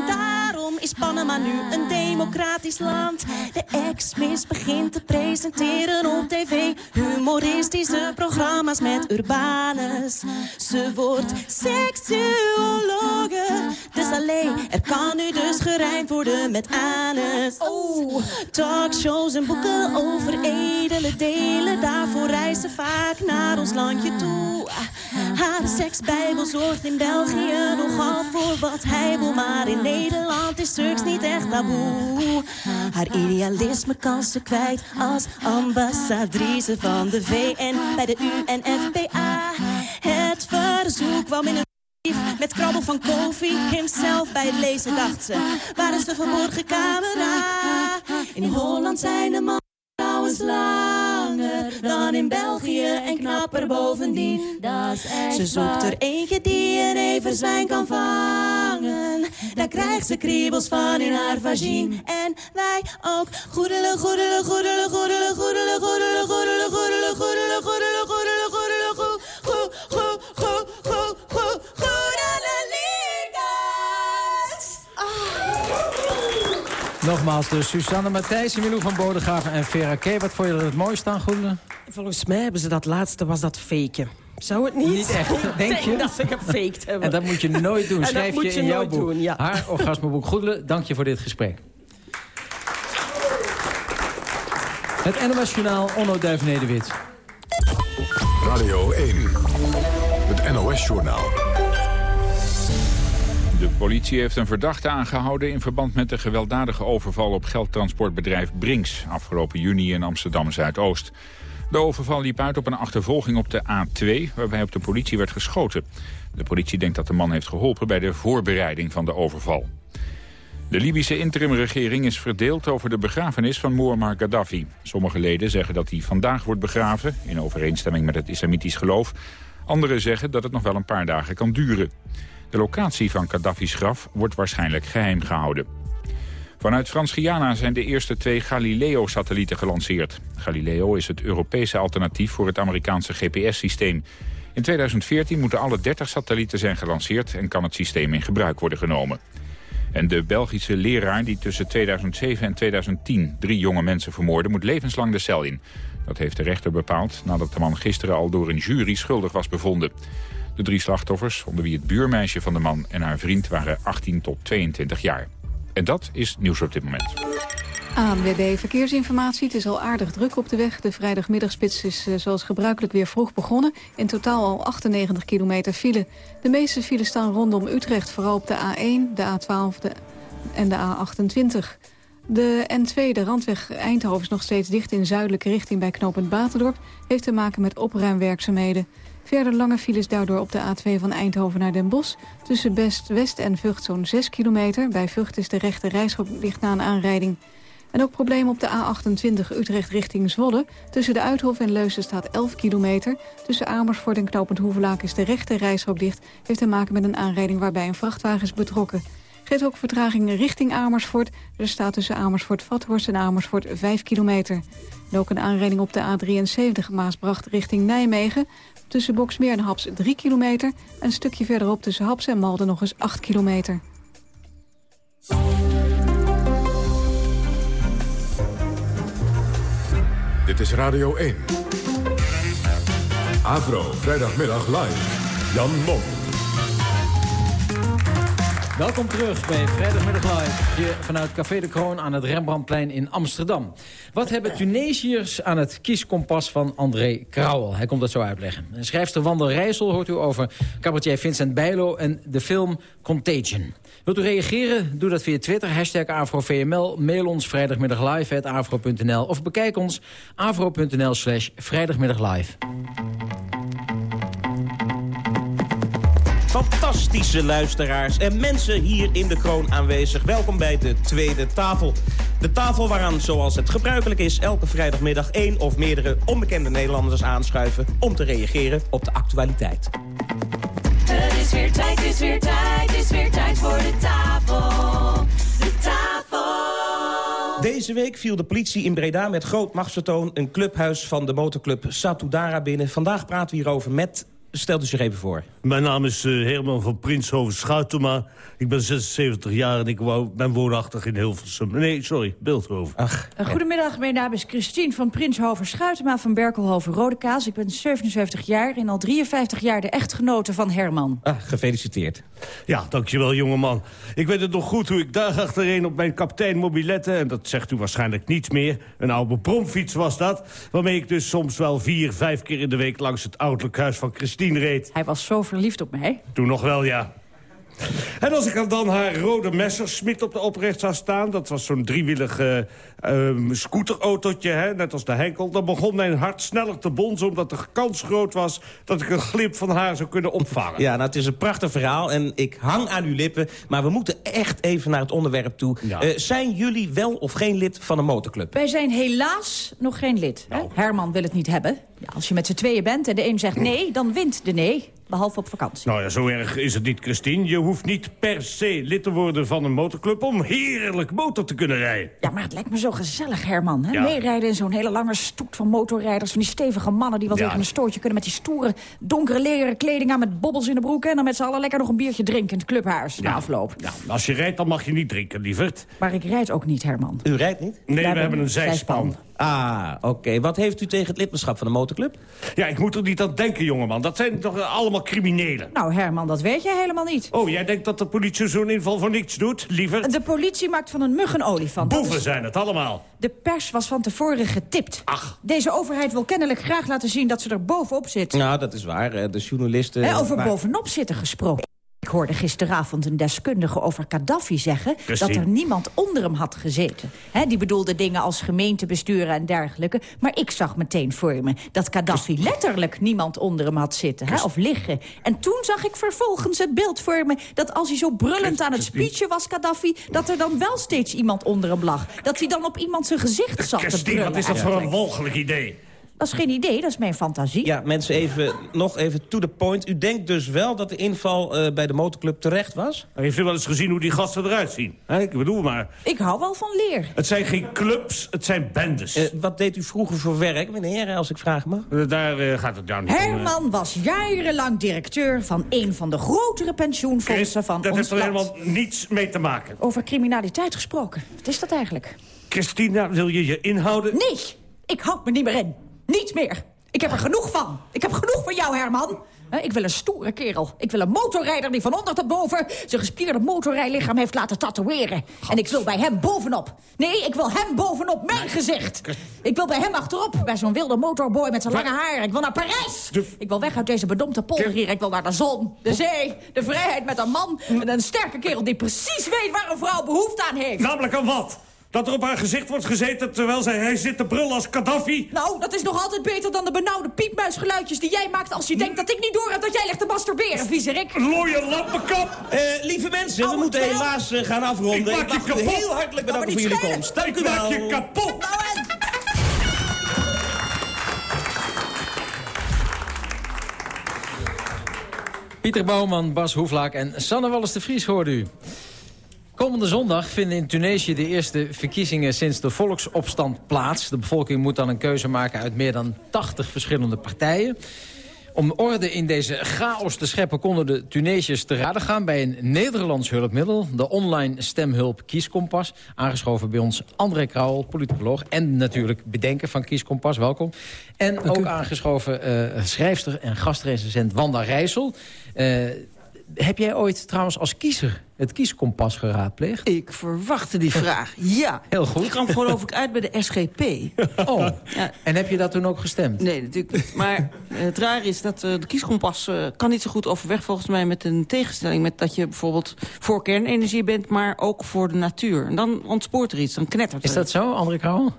is Panama nu een democratisch land. De ex-miss begint te presenteren op tv. Humoristische programma's met Urbanus. Ze wordt seksuologe. Dus alleen, er kan nu dus gerijmd worden met anus. Oh, talkshows en boeken over edele delen. Daarvoor reizen ze vaak naar ons landje toe. Haar seksbijbel zorgt in België nogal voor wat hij wil. Maar in Nederland is drugs niet echt taboe. Haar idealisme kan ze kwijt als ambassadrice van de VN bij de UNFPA. Het verzoek kwam in een met krabbel van Kofi himself bij het lezen dacht ze. Waar is de verborgen camera? In Holland zijn de mannen trouwens dan in België en knapper bovendien. Dat is echt Ze zoekt er eentje die een everzwijn kan vangen. Daar krijgt ze kriebels van in haar vagine. En wij ook. Goedele, goedele, goedele, goedele, goedele, goedele, goedele, goedele, goedele, goedele, goedele, Nogmaals, dus Susanne Matthijs, Milou van Bodegraven en Vera K. Wat vond je er het mooiste aan, Goedele? Volgens mij hebben ze dat laatste, was dat faken. Zou het niet? Niet echt, Ik denk je? dat ze gefaked hebben. En dat moet je nooit doen. En dat Schrijf je je in jouw boek. doen, ja. Haar orgasmeboek Goedele, dank je voor dit gesprek. Het NOS Journaal, Onno Duiven-Nederwit. Radio 1. Het NOS-journaal. De politie heeft een verdachte aangehouden in verband met de gewelddadige overval op geldtransportbedrijf Brinks afgelopen juni in Amsterdam-Zuidoost. De overval liep uit op een achtervolging op de A2 waarbij op de politie werd geschoten. De politie denkt dat de man heeft geholpen bij de voorbereiding van de overval. De Libische interimregering is verdeeld over de begrafenis van Muammar Gaddafi. Sommige leden zeggen dat hij vandaag wordt begraven, in overeenstemming met het islamitisch geloof. Anderen zeggen dat het nog wel een paar dagen kan duren. De locatie van Gaddafi's graf wordt waarschijnlijk geheim gehouden. Vanuit Frans-Guyana zijn de eerste twee Galileo-satellieten gelanceerd. Galileo is het Europese alternatief voor het Amerikaanse GPS-systeem. In 2014 moeten alle 30 satellieten zijn gelanceerd... en kan het systeem in gebruik worden genomen. En de Belgische leraar die tussen 2007 en 2010 drie jonge mensen vermoordde... moet levenslang de cel in. Dat heeft de rechter bepaald nadat de man gisteren al door een jury schuldig was bevonden. De drie slachtoffers, onder wie het buurmeisje van de man en haar vriend... waren 18 tot 22 jaar. En dat is nieuws op dit moment. ANWB Verkeersinformatie. Het is al aardig druk op de weg. De vrijdagmiddagspits is eh, zoals gebruikelijk weer vroeg begonnen. In totaal al 98 kilometer file. De meeste files staan rondom Utrecht, vooral op de A1, de A12 de, en de A28. De N2, de randweg Eindhoven, is nog steeds dicht in zuidelijke richting bij knooppunt Baterdorp. Heeft te maken met opruimwerkzaamheden. Verder lange files daardoor op de A2 van Eindhoven naar Den Bosch. Tussen Best West en Vught zo'n 6 kilometer. Bij Vught is de rechte reisschop dicht na een aanrijding. En ook problemen op de A28 Utrecht richting Zwolle. Tussen de Uithof en Leusden staat 11 kilometer. Tussen Amersfoort en Knopend Hoevelaak is de rechte reisschop dicht. Heeft te maken met een aanrijding waarbij een vrachtwagen is betrokken. Geeft ook vertraging richting Amersfoort. Er staat tussen Amersfoort-Vathorst en Amersfoort 5 kilometer. En ook een aanrijding op de A73 Maasbracht richting Nijmegen. Tussen Boksmeer en Haps 3 kilometer. En een stukje verderop tussen Haps en Malden nog eens 8 kilometer. Dit is Radio 1. Avro, vrijdagmiddag live. Jan Mom. Welkom terug bij Vrijdagmiddag Live, hier vanuit Café de Kroon aan het Rembrandtplein in Amsterdam. Wat hebben Tunesiërs aan het kieskompas van André Krauwel? Hij komt dat zo uitleggen. En schrijfster Wandel Rijssel hoort u over cabaretier Vincent Bijlo en de film Contagion. Wilt u reageren? Doe dat via Twitter, hashtag AfroVML. Mail ons vrijdagmiddaglive.afro.nl of bekijk ons afro.nl slash vrijdagmiddaglive. Fantastische luisteraars en mensen hier in de kroon aanwezig. Welkom bij de tweede tafel. De tafel waaraan, zoals het gebruikelijk is, elke vrijdagmiddag één of meerdere onbekende Nederlanders aanschuiven om te reageren op de actualiteit. Het is weer tijd, het is weer tijd, het is weer tijd voor de tafel. De tafel. Deze week viel de politie in Breda met groot machtsvertoon... een clubhuis van de motorclub Satudara binnen. Vandaag praten we hierover met... Stelt u zich even voor. Mijn naam is eh, Herman van Prinshoven Schoutema. Ik ben 76 jaar en ik wou- ben woonachtig in Hilversum. Nee, sorry, Beeldhoven. Ach, Uh, Goedemiddag, mijn naam is Christine van Prinshoven Schuitema van Berkelhoven Rodekaas. Ik ben 77 jaar en al 53 jaar de echtgenote van Herman. ah, gefeliciteerd. Ja, dankjewel, jongeman. Ik weet het nog goed hoe ik dag achtereen op mijn kaptein mobilette... en dat zegt u waarschijnlijk niets meer. Een oude bromfiets was dat. Waarmee ik dus soms wel vier, vijf keer in de week... langs het ouderlijk huis van Christine reed. Hij was zo verliefd op mij. Toen nog wel, ja. En als ik dan haar rode messersmit op de oprecht zou staan... dat was zo'n driewielig eh, ehm, scooterautootje, hè, net als de Henkel... dan begon mijn hart sneller te bonzen... omdat de kans groot was dat ik een glip van haar zou kunnen opvangen. Ja, nou, het is een prachtig verhaal en ik hang aan uw lippen. Maar we moeten echt even naar het onderwerp toe. Eh, zijn jullie wel of geen lid van een motorclub? Wij zijn helaas nog geen lid. hè? Herman wil het niet hebben. Ja, als je met z'n tweeën bent en de een zegt nee, dan wint de nee. Behalve op vakantie. Nou ja, zo erg is het niet, Christine. Je hoeft niet per se lid te worden van een motorclub... om heerlijk motor te kunnen rijden. Ja, maar het lijkt me zo gezellig, Herman. Hè? Ja. Meerijden in zo'n hele lange stoet van motorrijders... van die stevige mannen die wel Ja. tegen een stootje kunnen... met die stoere, donkere leren kleding aan met bobbels in de broek... en dan met z'n allen lekker nog een biertje drinken in het clubhuis na afloop. Ja, als je rijdt, dan mag je niet drinken, lieverd. Maar ik rijd ook niet, Herman. U rijdt niet? Nee, we hebben een zijspan. Ah, oké. Wat heeft u tegen het lidmaatschap van de motorclub? Ja, ik moet er niet aan denken, jongeman. Dat zijn toch allemaal criminelen? Nou, Herman, dat weet jij helemaal niet. Oh, jij denkt dat de politie zo'n inval voor niks doet, liever? De politie maakt van een mug een olifant. Boeven is- zijn het allemaal. De pers was van tevoren getipt. Ach. Deze overheid wil kennelijk graag laten zien dat ze er bovenop zit. Nou, dat is waar. De journalisten... Hè, over maar- bovenop zitten gesproken. Ik hoorde gisteravond een deskundige over Gaddafi zeggen... Christine. dat er niemand onder hem had gezeten. Hè, die bedoelde dingen als gemeentebesturen en dergelijke. Maar ik zag meteen voor me dat Gaddafi letterlijk niemand onder hem had zitten. Of liggen. En toen zag ik vervolgens het beeld voor me... dat als hij zo brullend aan het speechen was, Gaddafi... dat er dan wel steeds iemand onder hem lag. Dat hij dan op iemand zijn gezicht zat te brullen. wat is dat voor een walgelijk idee? Dat is geen idee, dat is mijn fantasie. Ja, mensen, even, nog even to the point. U denkt dus wel dat de inval eh, bij de motorclub terecht was? Heeft u wel eens gezien hoe die gasten eruit zien? Hè, ik bedoel maar, Ik hou wel van leer. het zijn geen clubs, het zijn bendes. Eh, wat deed u vroeger voor werk, meneer, als ik vragen mag? Eh, Daar eh, gaat het nou niet om. Herman was jarenlang directeur van een van de grotere pensioenfondsen van dat ons heeft er land. helemaal niets mee te maken. Over criminaliteit gesproken. Wat is dat eigenlijk? Christina, wil je je inhouden? Nee, ik houd me niet meer in. Niet meer. Ik heb er genoeg van. Ik heb genoeg van jou, Herman. Ik wil een stoere kerel. Ik wil een motorrijder die van onder tot boven... zijn gespierde motorrijlichaam heeft laten tatoeëren. En ik wil bij hem bovenop. Nee, ik wil hem bovenop mijn gezicht. Ik wil bij hem achterop, bij zo'n wilde motorboy met zijn lange haar. Ik wil naar Parijs. Ik wil weg uit deze bedompte polder hier. Ik wil naar de zon, de zee, de vrijheid met een man... en een sterke kerel die precies weet waar een vrouw behoefte aan heeft. Namelijk aan wat? Dat er op haar gezicht wordt gezeten terwijl zij hij zit te brullen als Gaddafi? Nou, dat is nog altijd beter dan de benauwde piepmuisgeluidjes die jij maakt... als je denkt dat ik niet door heb dat jij ligt te masturberen, viezerik. Looie lampenkap! Eh, lieve mensen, we moeten helaas eh, gaan afronden. Ik maak je kapot. heel hartelijk bedanken niet voor jullie schelen. komst. Dank Ik u maak wel. je kapot! Nou en... Pieter Bouwman, Bas Hoeflaak en Sanne Wallis de Vries hoorde u. Komende zondag vinden in Tunesië de eerste verkiezingen sinds de volksopstand plaats. De bevolking moet dan een keuze maken uit meer dan 80 verschillende partijen. Om orde in deze chaos te scheppen konden de Tunesiërs te raden gaan... bij een Nederlands hulpmiddel, de online stemhulp Kieskompas. Aangeschoven bij ons André Krauwel, politicoloog... en natuurlijk bedenker van Kieskompas, welkom. En ook aangeschoven eh, schrijfster en gastrecensent Wanda Rijssel. Eh, heb jij ooit trouwens als kiezer het kieskompas geraadpleegd? Ik verwachtte die vraag, ja. Heel goed. Ik kwam gewoon over ik uit bij de SGP. Oh, Ja. en heb je dat toen ook gestemd? Nee, natuurlijk niet. Maar eh, het raar is dat eh, de kieskompas eh, kan niet zo goed overweg... volgens mij met een tegenstelling met dat je bijvoorbeeld voor kernenergie bent... maar ook voor de natuur. En dan ontspoort er iets, dan knettert Is er dat zo, André Krauwel?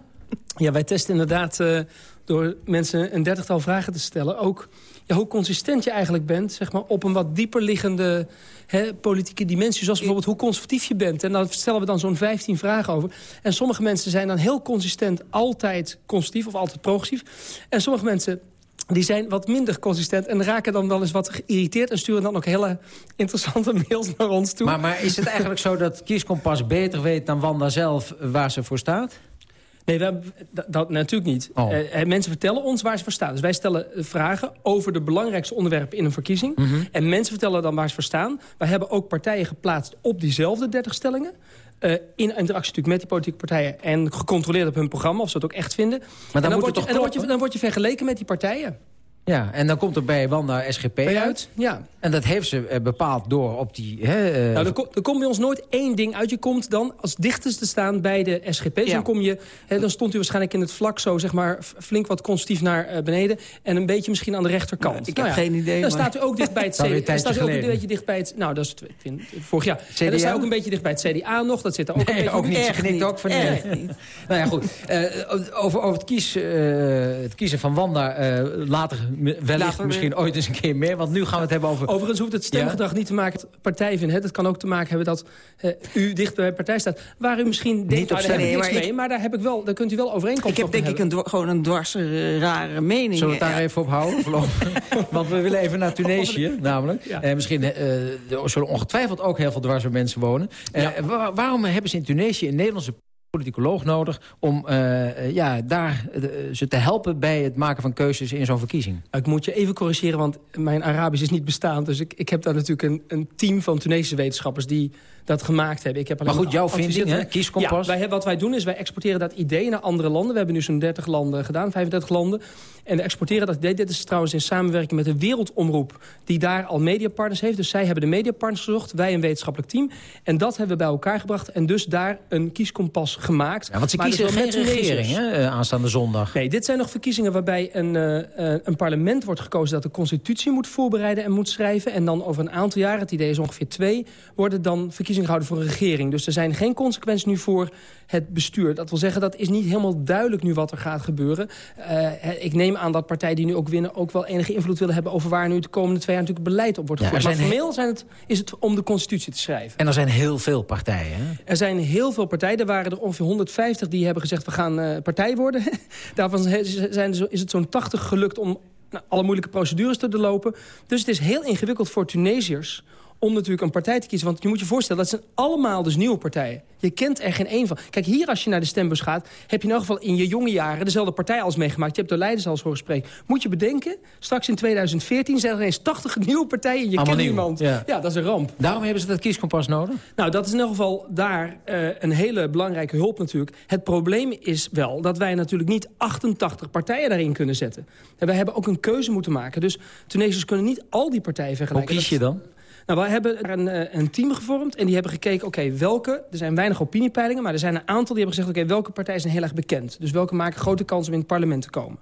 Ja, wij testen inderdaad eh, door mensen een dertigtal vragen te stellen. Ook ja, hoe consistent je eigenlijk bent... Zeg maar, op een wat dieper liggende hè, politieke dimensie. Zoals bijvoorbeeld hoe conservatief je bent. En daar stellen we dan zo'n 15 vragen over. En sommige mensen zijn dan heel consistent altijd conservatief of altijd progressief. En sommige mensen die zijn wat minder consistent en raken dan wel eens wat geïrriteerd... en sturen dan ook hele interessante mails naar ons toe. Maar, maar is het eigenlijk zo dat Kieskompas beter weet dan Wanda zelf waar ze voor staat? Nee, we hebben, dat, dat natuurlijk niet. Oh. Eh, eh, mensen vertellen ons waar ze voor staan. Dus wij stellen eh, vragen over de belangrijkste onderwerpen in een verkiezing. Mhm. En mensen vertellen dan waar ze voor staan. Wij hebben ook partijen geplaatst op diezelfde 30 stellingen. In interactie natuurlijk met die politieke partijen... en gecontroleerd op hun programma, of ze het ook echt vinden. dan en dan, word het je, toch en dan, word je, dan word je vergeleken met die partijen. Ja, en dan komt er bij Wanda SGP uit. uit, ja. En dat heeft ze eh, bepaald door op die... Hè, eh, Nou, er, ko- er komt bij ons nooit één ding uit. Je komt dan als dichtste te staan bij de SGP's. Ja. Dan, kom je, hè, dan stond u waarschijnlijk in het vlak zo, zeg maar, flink wat conservatief naar eh, beneden. En een beetje misschien aan de rechterkant. Nou ik heb geen idee, Dan maar- staat u ook dicht bij het CDA. een staat u ook een beetje dicht bij het... Nou, dat is twin- vorig jaar. En dan CDA? staat ook een beetje dicht bij het CDA nog. Dat zit er ook een Nee, beetje ook niet. Knikt ook van. Echt nou ja, goed. Over over het, kies, het kiezen van Wanda later wellicht Later misschien weer. ooit eens een keer meer. Want nu gaan we het hebben over... Overigens hoeft het stemgedrag niet te maken met partij vinden. Het kan ook te maken hebben dat eh, u dicht bij de partij staat. Waar u misschien denkt, op daar heb ik stemmen. niks Nee, maar mee. ik- Maar daar, heb ik wel, daar kunt u wel overeenkomst Ik heb denk ik een, gewoon een dwars eh, rare mening. Zullen we het daar Ja. even op houden? Want we willen even naar Tunesië, namelijk. Eh, misschien eh, er zullen ongetwijfeld ook heel veel dwarse mensen wonen. Eh, wa- waarom hebben ze in Tunesië een Nederlandse politicoloog nodig... om eh, eh, ja, daar eh, ze te helpen bij het maken van keuzes in zo'n verkiezing? Ik moet je even corrigeren, want mijn Arabisch is niet bestaand. Dus ik, ik heb daar natuurlijk een, een team van Tunesische wetenschappers... die dat gemaakt hebben. Ik heb Maar goed, jouw vinding, hè? Kieskompas. Ja, wij, hebben- wat wij doen is, wij exporteren dat idee naar andere landen. We hebben nu zo'n 30 landen gedaan, 35 landen. En we exporteren dat idee. Dit is trouwens in samenwerking met de Wereldomroep... die daar al mediapartners heeft. Dus zij hebben de mediapartners gezocht, wij een wetenschappelijk team. En dat hebben we bij elkaar gebracht. En dus daar een kieskompas gemaakt. Ja, want ze Maar dus kiezen wel geen regering hè, eh, aanstaande zondag. Nee, dit zijn nog verkiezingen waarbij een, eh, eh, een parlement wordt gekozen... dat de constitutie moet voorbereiden en moet schrijven. En dan over een aantal jaren, het idee is ongeveer twee... worden dan verkiezingen gehouden voor een regering. Dus er zijn geen consequenties nu voor het bestuur. Dat wil zeggen, dat is niet helemaal duidelijk nu wat er gaat gebeuren. Eh, ik neem aan dat partijen die nu ook winnen... ook wel enige invloed willen hebben over waar nu de komende twee jaar... natuurlijk beleid op wordt Ja, gevoerd. er maar formeel zijn het, is het om de constitutie te schrijven. En er zijn heel veel partijen. Hè? Er zijn heel veel partijen. Er waren er ongeveer 150 die hebben gezegd... we gaan eh, partij worden. Daarvan zijn is het zo'n 80 gelukt om nou, alle moeilijke procedures te doorlopen. Dus het is heel ingewikkeld voor Tunesiërs om natuurlijk een partij te kiezen. Want je moet je voorstellen, dat zijn allemaal dus nieuwe partijen. Je kent er geen één van. Kijk, hier als je naar de stembus gaat... heb je in elk geval in je jonge jaren dezelfde partij als meegemaakt. Je hebt de leiders als horen spreken. Moet je bedenken, straks in 2014 zijn er ineens 80 nieuwe partijen... en je Allemaal kent nieuw, niemand. ja. ja, dat is een ramp. Daarom hebben ze dat kieskompas nodig? Nou, dat is in elk geval daar eh, een hele belangrijke hulp natuurlijk. Het probleem is wel dat wij natuurlijk niet 88 partijen daarin kunnen zetten. En wij hebben ook een keuze moeten maken. Dus Tunesiërs kunnen niet al die partijen Hoe vergelijken. kies je dan? Nou, wij hebben een, eh, een team gevormd en die hebben gekeken... oké, welke, er zijn weinig opiniepeilingen... maar er zijn een aantal die hebben gezegd... oké, welke partijen zijn heel erg bekend? Dus welke maken grote kans om in het parlement te komen?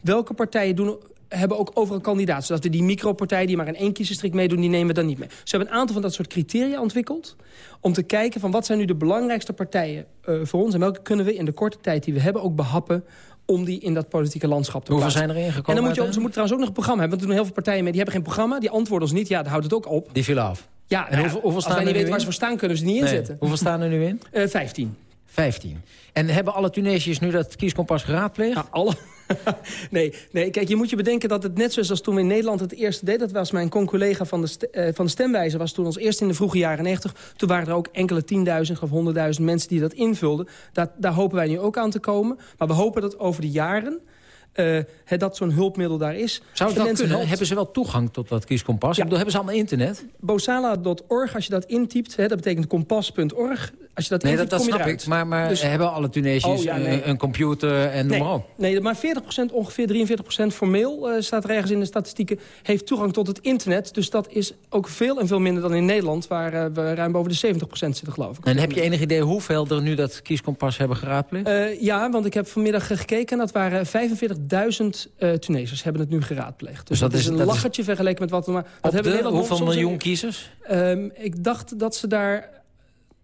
Welke partijen doen, hebben ook overal kandidaat? Zodat we die micropartijen die maar in één kiesdistrict meedoen... die nemen we dan niet mee. Ze hebben een aantal van dat soort criteria ontwikkeld... om te kijken van wat zijn nu de belangrijkste partijen eh, voor ons... en welke kunnen we in de korte tijd die we hebben ook behappen om die in dat politieke landschap te Hoeveel plaatsen. zijn erin gekomen En dan moet je ook, ze moeten trouwens ook nog een programma hebben. Want er doen heel veel partijen mee, die hebben geen programma. Die antwoorden ons niet. Ja, dan houdt het ook op. Die viel af. Ja, En nou ja, hoeveel, hoeveel als staan wij er niet nu weten waar ze voor staan, kunnen we ze niet Nee. inzetten. Hoeveel staan er nu in? Eh 15. 15. En hebben alle Tunesiërs nu dat kieskompas geraadpleegd? Nou, alle. nee, nee, kijk, je moet je bedenken dat het net zoals als toen we in Nederland het eerste deed. Dat was mijn con-collega van, de eh, van de stemwijzer. Was toen als eerste in de vroege jaren 90. Toen waren er ook enkele tienduizend of honderdduizend mensen die dat invulden. Dat, daar hopen wij nu ook aan te komen. Maar we hopen dat over de jaren... eh, dat zo'n hulpmiddel daar is. Zou mensen kunnen? helpt. Hebben ze wel toegang tot dat kieskompas? Ik bedoel, hebben ze allemaal internet? Bosala.org, als je dat intypt, hè, dat betekent kompas.org. Als je dat Nee, dat, intypt, dat kom je snap ik. Maar, maar Dus- hebben alle Tunesiërs Oh, ja, nee. een, een computer en noem nee, maar op? Nee, maar 40%, ongeveer 43% formeel, eh, staat er ergens in de statistieken... heeft toegang tot het internet. Dus dat is ook veel en veel minder dan in Nederland... waar eh, we ruim boven de 70% zitten, geloof ik. En heb je enig idee hoeveel er nu dat kieskompas hebben geraadpleegd? Ja, want ik heb vanmiddag gekeken... en dat waren 45.000 eh Tunesiërs hebben het nu geraadpleegd. Dus, Dus dat dat, is een dat is- lachertje vergeleken met wat we maar... Dat hebben we de, hoeveel miljoen een- kiezers? Ehm, ik dacht dat ze daar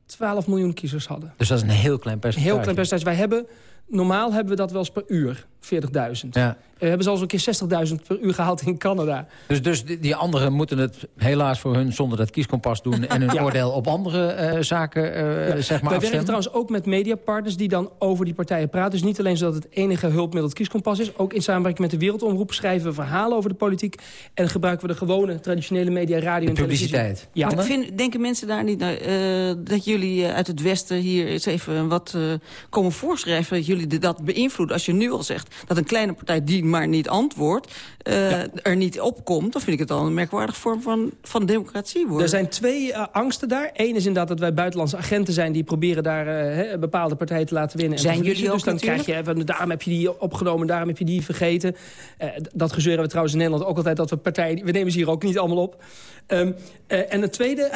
12 miljoen kiezers hadden. Dus dat is een heel klein Een percentage. heel klein percentage. Wij hebben, normaal hebben we dat wel eens per uur. 40.000. Ja. We hebben zelfs een keer 60.000 per uur gehaald in Canada. Dus, dus die die anderen moeten het helaas voor hun zonder dat kieskompas doen... en hun Ja. oordeel op andere eh, zaken eh, Ja. zeg maar Wij werken trouwens ook met mediapartners die dan over die partijen praten. Dus niet alleen zodat het enige hulpmiddel het kieskompas is. Ook in samenwerking met de Wereldomroep schrijven we verhalen over de politiek. En gebruiken we de gewone traditionele media, radio en televisie. publiciteit. Ja. Maar vind- denken mensen daar niet naar, eh, dat jullie eh, uit het Westen hier eens even wat eh, komen voorschrijven? Dat jullie dat beïnvloeden? Als je nu al zegt dat een kleine partij die maar niet antwoordt, eh, er niet opkomt, dan vind ik het al een merkwaardige vorm van, van democratie worden. Er zijn twee eh, angsten daar. Eén is inderdaad dat wij buitenlandse agenten zijn... die proberen daar eh, bepaalde partijen te laten winnen. en Zijn verliezen. jullie ook Dus dan krijg je, van, daarom heb je die opgenomen, daarom heb je die vergeten. Dat gezeuren we trouwens in Nederland ook altijd... dat we partijen, we nemen ze hier ook niet allemaal op. Ehm, eh, en het tweede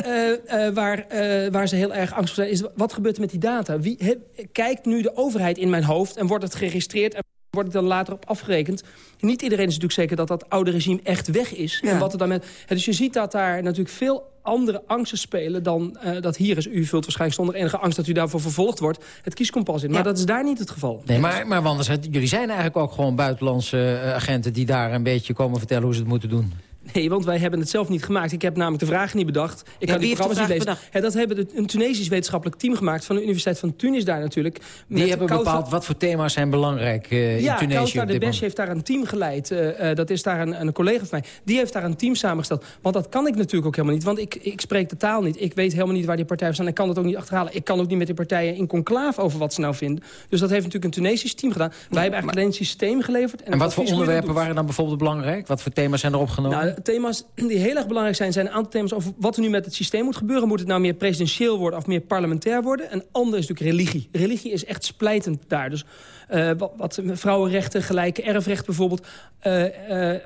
waar, waar ze heel erg angst voor zijn... is wat gebeurt er met die data? Wie, he- kijkt nu de overheid in mijn hoofd en wordt het geregistreerd... En wordt het dan later op afgerekend. Niet iedereen is natuurlijk zeker dat dat oude regime echt weg is. En wat er dan met, dus je ziet dat daar natuurlijk veel andere angsten spelen dan eh, dat hier is. U vult waarschijnlijk zonder enige angst dat u daarvoor vervolgd wordt... het kieskompas in. Maar dat is daar niet het geval. Nee, maar, maar Wanders, het- jullie zijn eigenlijk ook gewoon buitenlandse eh, agenten... die daar een beetje komen vertellen hoe ze het moeten doen. Nee, want wij hebben het zelf niet gemaakt. Ik heb namelijk de vragen niet bedacht. Ik Ja, kan wie die programma's niet lezen. Ja, dat hebben de- een Tunesisch wetenschappelijk team gemaakt... van de Universiteit van Tunis daar natuurlijk. Die hebben Kouta- bepaald wat voor thema's zijn belangrijk eh, ja, in Tunesië. Op de moment. heeft daar een team geleid. Eh, eh, dat is daar een, een collega van mij. Die heeft daar een team samengesteld. Want dat kan ik natuurlijk ook helemaal niet. Want ik, ik spreek de taal niet. Ik weet helemaal niet waar die partijen staan. Ik kan het ook niet achterhalen. Ik kan ook niet met die partijen in conclave over wat ze nou vinden. Dus dat heeft natuurlijk een Tunesisch team gedaan. Wij hebben eigenlijk alleen een systeem geleverd. En wat voor dat onderwerpen waren dan bijvoorbeeld belangrijk? Wat voor thema's zijn er opgenomen? Nou, thema's die heel erg belangrijk zijn, zijn een aantal thema's over wat er nu met het systeem moet gebeuren. Moet het nou meer presidentieel worden of meer parlementair worden? Een ander is natuurlijk religie. Religie is echt splijtend daar. Dus eh, wat, wat vrouwenrechten, gelijke erfrecht bijvoorbeeld, eh, eh,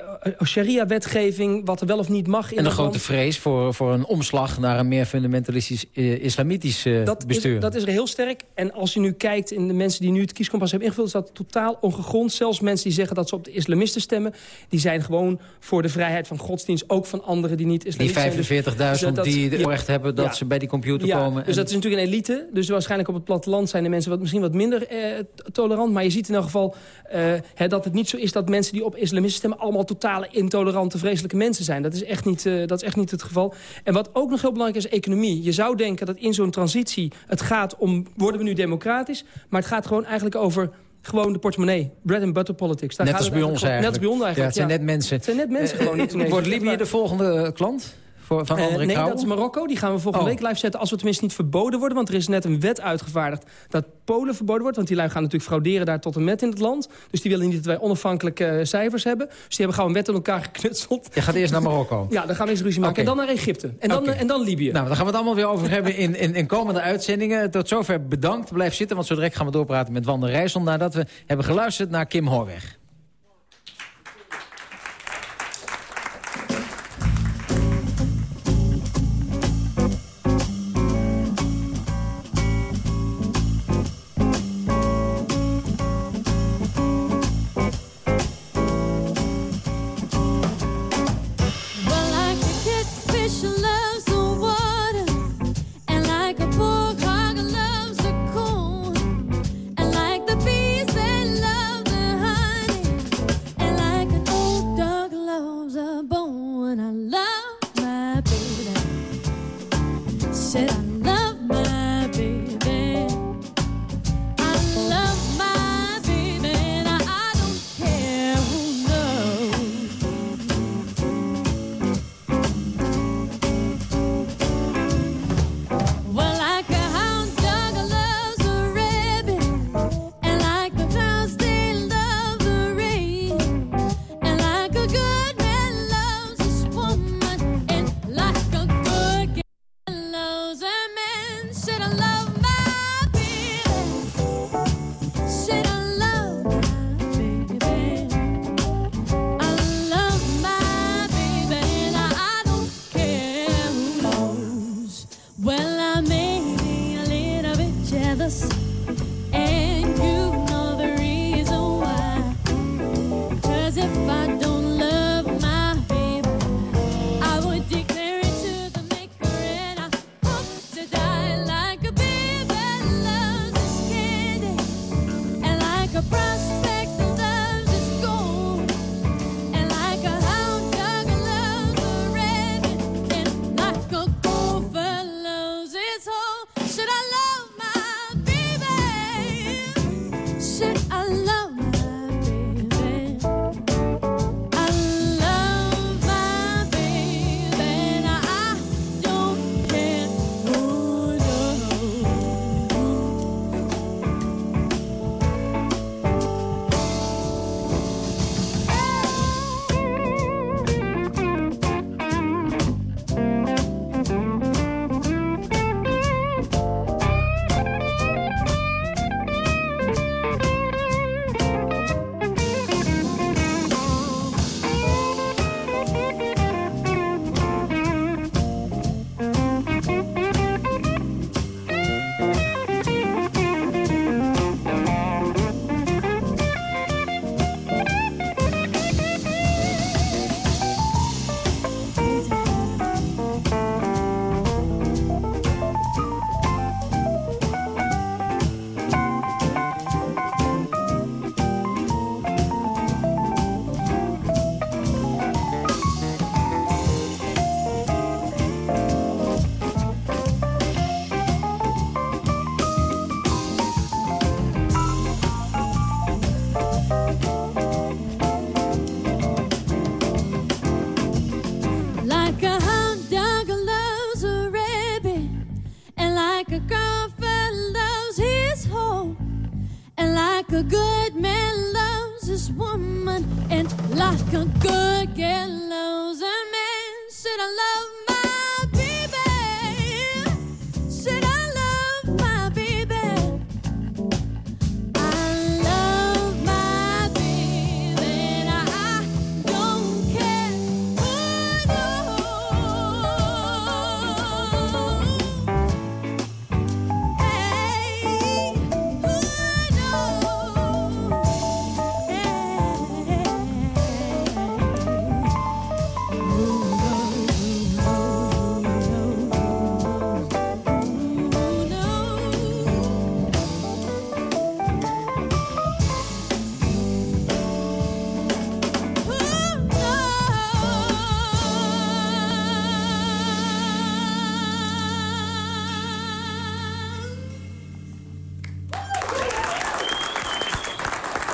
sharia-wetgeving, wat er wel of niet mag in en de grote vrees voor, voor een omslag naar een meer fundamentalistisch islamitisch is, bestuur. dat is er heel sterk. En als je nu kijkt in de mensen die nu het kieskompas hebben ingevuld... is dat totaal ongegrond. Zelfs mensen die zeggen dat ze op de islamisten stemmen... die zijn gewoon voor de vrijheid van godsdienst. Ook van anderen die niet die islamitisch zijn. Dus 45.000 dat- die het ja. recht hebben dat Ja. ze bij die computer Ja, komen. dus en- dat is natuurlijk een elite. Dus waarschijnlijk op het platteland zijn de mensen wat, misschien wat minder eh, t- Maar je ziet in elk geval eh, hè, dat het niet zo is dat mensen die op islamisten stemmen... allemaal totale intolerante, vreselijke mensen zijn. Dat is, echt niet, eh, dat is echt niet het geval. En wat ook nog heel belangrijk is, economie. Je zou denken dat in zo'n transitie het gaat om... worden we nu democratisch? Maar het gaat gewoon eigenlijk over... Gewoon de portemonnee. Bread and butter politics. Daar Net gaat als bij ons eigenlijk. Net als bij ons Ja, eigenlijk. het zijn net mensen. Het zijn net mensen Eh, gewoon. Wordt Libië de volgende klant voor, van Eh, André nee, dat is Marokko. Die gaan we volgende Oh. week live zetten. Als we tenminste niet verboden worden. Want er is net een wet uitgevaardigd dat Polen verboden wordt. Want die lui gaan natuurlijk frauderen daar tot en met in het land. Dus die willen niet dat wij onafhankelijke eh, cijfers hebben. Dus die hebben gewoon een wet aan elkaar geknutseld. Je gaat eerst naar Marokko. Ja, dan gaan we eens ruzie maken. En dan naar Egypte. En dan, en dan Libië. Nou, daar gaan we het allemaal weer over hebben in, in, in komende uitzendingen. Tot zover bedankt. Blijf zitten, want zo direct gaan we doorpraten met Wander Rijssel... nadat we hebben geluisterd naar Kim Hoorweg. the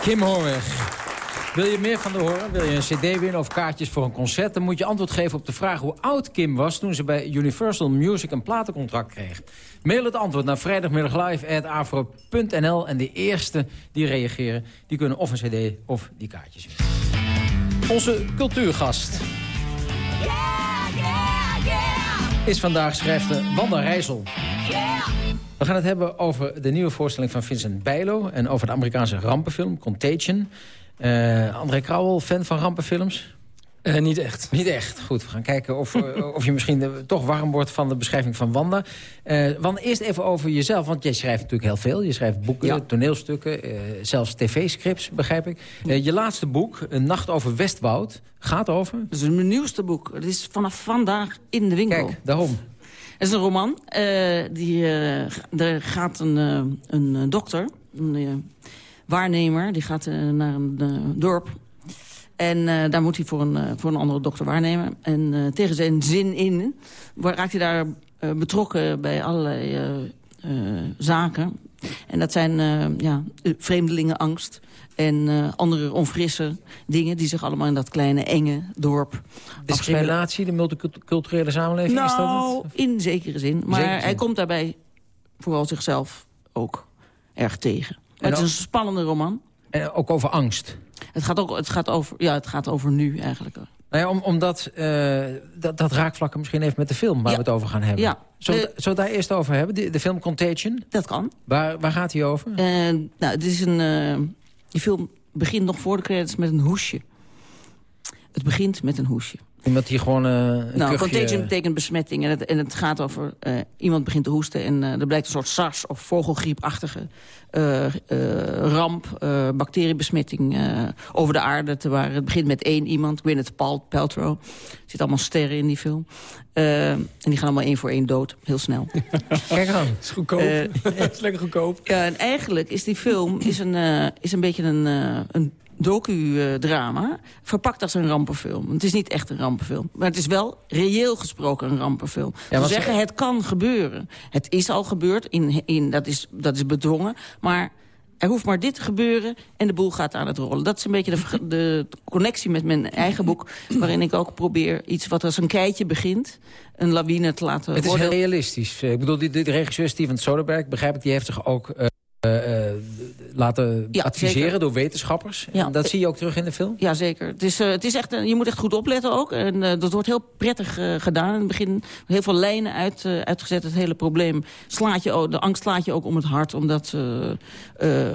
Kim Hoorweg. Wil je meer van de horen? Wil je een cd winnen of kaartjes voor een concert? Dan moet je antwoord geven op de vraag hoe oud Kim was... toen ze bij Universal Music een platencontract kreeg. Mail het antwoord naar vrijdagmiddaglive.afro.nl... en de eerste die reageren, die kunnen of een cd of die kaartjes winnen. Onze cultuurgast is vandaag schrijfster Wanda Rijssel. We gaan het hebben over de nieuwe voorstelling van Vincent Bijlo... en over de Amerikaanse rampenfilm Contagion. Eh André Krauwel, fan van rampenfilms? Eh, niet echt. Niet echt. Goed, we gaan kijken of, eh, of je misschien toch warm wordt van de beschrijving van Wanda. Eh, Wanda, eerst even over jezelf, want jij schrijft natuurlijk heel veel. Je schrijft boeken, toneelstukken, eh, zelfs tv-scripts, begrijp ik. Eh, je laatste boek, Een Nacht over Westwoud, gaat over... Dat is mijn nieuwste boek. Het is vanaf vandaag in de winkel. Kijk, daarom. Het is een roman. eh, die, eh, er gaat een, eh, een dokter, een waarnemer, die gaat naar een dorp. En daar moet hij voor een, voor een andere dokter waarnemen. En tegen zijn zin in raakt hij daar betrokken bij allerlei zaken. En dat zijn ja, vreemdelingenangst en eh, andere onfrisse dingen... die zich allemaal in dat kleine, enge dorp. Discriminatie, de multiculturele samenleving, is dat Nou, het? in zekere zin. Maar zekere zin. hij komt daarbij vooral zichzelf ook erg tegen. Maar het is een spannende roman. En ook over angst. Het gaat, ook, het gaat, over, ja, het gaat over nu eigenlijk. Nou ja, om, omdat eh, dat, dat raakvlakken misschien even met de film waar Ja. we het over gaan hebben. Ja. Zullen, we- Eh, zullen we het daar eerst over hebben? De, de film Contagion? Dat kan. Waar, waar gaat hij over? En, nou, het is een, eh, die film begint nog voor de credits met een hoesje. Het begint met een hoesje. Iemand die gewoon eh, een nou, kuchje- contagion betekent besmetting. En het, en het gaat over eh, iemand begint te hoesten... en eh, er blijkt een soort SARS- of vogelgriepachtige eh, eh, ramp, eh, bacteriebesmetting eh, over de aarde te waren. Het begint met één iemand, Gwyneth Pal Paltrow. Er zitten allemaal sterren in die film. Eh, en die gaan allemaal één voor één dood, heel snel. Kijk aan. is goedkoop. Het is lekker goedkoop. Ja, en eigenlijk is die film is een, eh, is een beetje een, eh, een docu-drama... verpakt als een rampenfilm. Het is niet echt een rampenfilm. Maar het is wel reëel gesproken een rampenfilm. Ja, want- zeggen, het kan gebeuren. Het is al gebeurd, in, in, dat, is, dat is bedwongen. Maar er hoeft maar dit te gebeuren en de boel gaat aan het rollen. Dat is een beetje de, de connectie met mijn eigen boek... waarin ik ook probeer iets wat als een keitje begint... een lawine te laten Het is worden. heel realistisch. Ik bedoel, die, de regisseur Steven Soderbergh, begrijp ik, die heeft zich ook eh, eh, eh, laten Ja, adviseren zeker. door wetenschappers. Ja. En dat zie je ook terug in de film? Ja, zeker. Het is, eh, het is echt, je moet echt goed opletten ook. En eh, dat wordt heel prettig eh, gedaan. In het begin heel veel lijnen uit, uitgezet. Het hele probleem slaat je, ook- de angst slaat je ook om het hart. Omdat,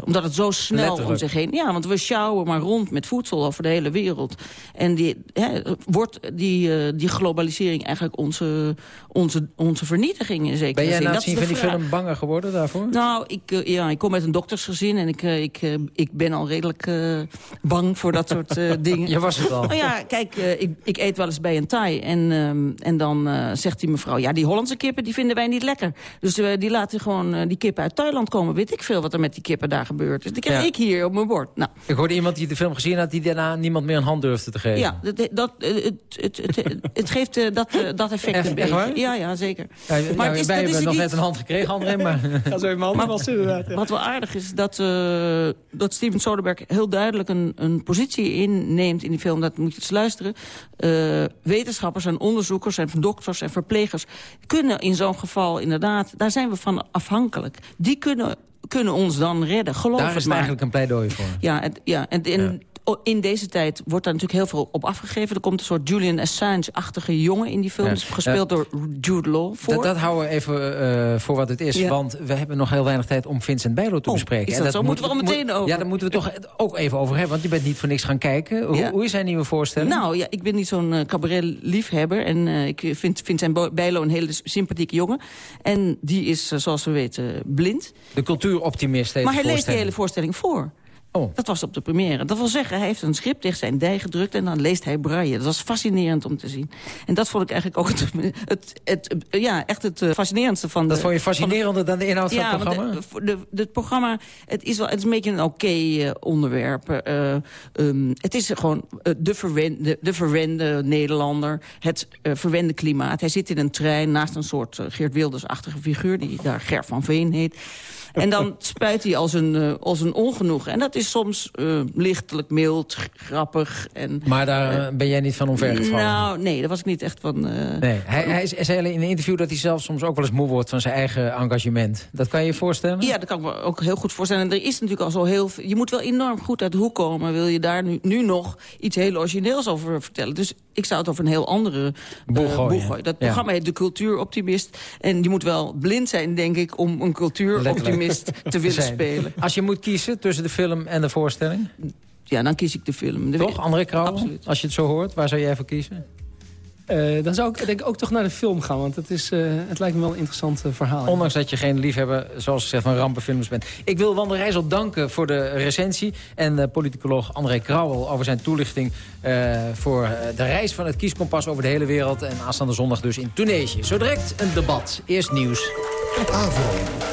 omdat het zo snel Letterlijk. om zich heen... Ja, want we sjouwen maar rond met voedsel over de hele wereld. En die, hè, wordt die, die globalisering eigenlijk onze, onze, onze vernietiging in zekere Ben jij zin. na het Dat is zien van die film banger geworden daarvoor? Nou, ik, ja, ik kom uit een doktersgezin en ik, eh, ik, eh, ik ben al redelijk eh, bang voor dat soort eh, dingen. Je was het al. Nou ja, kijk, eh, ik, ik eet wel eens bij een Thai en, ehm, en dan eh, zegt die mevrouw... ja, die Hollandse kippen die vinden wij niet lekker. Dus eh, die laten gewoon eh, die kippen uit Thailand komen. Weet ik veel wat er met die kippen daar gebeurt. Dus die krijg Ja. ik hier op mijn bord. Nou, Ik hoorde iemand die de film gezien had... die daarna niemand meer een hand durfde te geven. ja, dat, dat, het, het, het, het geeft dat, dat effect Echt- een beetje. waar? Ja, ja, zeker. Ja, nou, het is- wij dat is hebben nog niet- net een hand gekregen, André, maar... Ga zo in mijn handen wassen, inderdaad. ja. Wat wel aardig is, dat, uh, dat Steven Soderbergh heel duidelijk een, een positie inneemt in die film. Dat moet je eens luisteren. Uh, wetenschappers en onderzoekers en dokters en verplegers... kunnen in zo'n geval inderdaad... daar zijn we van afhankelijk. Die kunnen kunnen ons dan redden. Geloof Daar is maar. eigenlijk een pleidooi voor. Ja, en, ja, en, en in deze tijd wordt daar natuurlijk heel veel op afgegeven. Er komt een soort Julian Assange-achtige jongen in die film. Ja. Gespeeld Ja. door Jude Law. Voor. Dat, dat houden we even eh, voor wat het is. Ja. Want we hebben nog heel weinig tijd om Vincent Bijlo te Oh, bespreken. is En dat zo? Moeten we er meteen over? Ja, daar moeten we toch ook even over hebben. Want je bent niet voor niks gaan kijken. Hoe, hoe is zijn nieuwe voorstelling? Nou ja, ik ben niet zo'n eh, cabaret-liefhebber. En eh, ik vind, Bo- Bijlo een hele sympathieke jongen. En die is, zoals we weten, blind. De cultuuroptimist heeft Maar hij leest die hele voorstelling voor. Oh. Dat was op de première. Dat wil zeggen, hij heeft een script tegen zijn dij gedrukt... en dan leest hij braille. Dat was fascinerend om te zien. En dat vond ik eigenlijk ook het, het, het, ja, echt het eh, fascinerendste van Dat de... vond je fascinerender dan de inhoud van ja, het programma? de- het programma, het is, wel, het is een beetje een oké eh, onderwerp. Eh, ehm, het is gewoon de, verwende, de verwende Nederlander, het verwende klimaat. Hij zit in een trein naast een soort Geert Wilders-achtige figuur... die daar Ger van Veen heet. En dan spuit hij als een, eh, als een ongenoeg. En dat is soms eh, lichtelijk mild, grappig. En, Maar daar eh, ben jij niet van omvergevallen? Nou, nee, daar was ik niet echt van... Nee, hij, hij zei in een interview dat hij zelf soms ook wel eens moe wordt van zijn eigen engagement. Dat kan je je voorstellen? Ja, dat kan ik me ook heel goed voorstellen. En er is natuurlijk al zo heel veel... Je moet wel enorm goed uit de hoek komen... wil je daar nu, nu nog iets heel origineels over vertellen. Dus ik zou het over een heel andere Boel gooien. Dat Ja. programma heet De Cultuuroptimist. En je moet wel blind zijn, denk ik... om een cultuuroptimist te willen spelen. Als je moet kiezen tussen de film en de voorstelling? Ja, dan kies ik de film. De Toch, André Krauwe? Absoluut. Als je het zo hoort, waar zou jij voor kiezen? Eh, dan zou ik denk ik ook toch naar de film gaan. Want het, is, eh, het lijkt me wel een interessant eh, verhaal. Ondanks dat je geen liefhebber, zoals gezegd, van rampenfilms bent. Ik wil Wander Rijssel danken voor de recensie. En de politicoloog André Krauwel over zijn toelichting... eh, voor eh, de reis van het kieskompas over de hele wereld. En aanstaande zondag dus in Tunesië. Zo direct een debat. Eerst nieuws. Avro.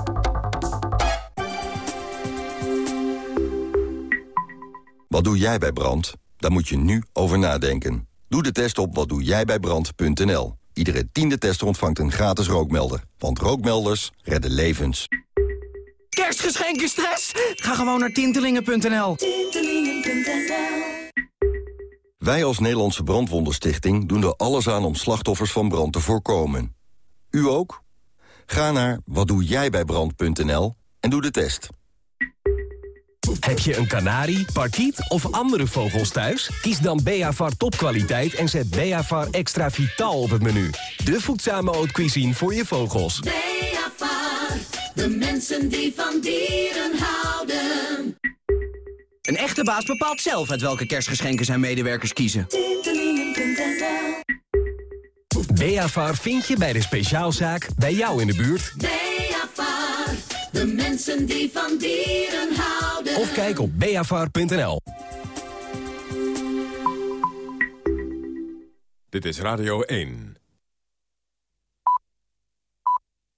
Wat doe jij bij brand? Daar moet je nu over nadenken. Doe de test op watdoejijbijbrand.nl. Iedere tiende tester ontvangt een gratis rookmelder. Want rookmelders redden levens. Kerstgeschenken stress? Ga gewoon naar tintelingen.nl. Wij als Nederlandse Brandwondenstichting doen er alles aan om slachtoffers van brand te voorkomen. U ook? Ga naar watdoejijbijbrand.nl en doe de test. Heb je een kanarie, parkiet of andere vogels thuis? Kies dan Beavar topkwaliteit en zet Beavar extra vitaal op het menu. De voedzame haute cuisine voor je vogels. Beavar, de mensen die van dieren houden. Een echte baas bepaalt zelf uit welke kerstgeschenken zijn medewerkers kiezen. Beavar vind je bij de speciaalzaak bij jou in de buurt. Beavar, de mensen die van dieren houden. Of kijk op beavar.nl. Dit is Radio 1.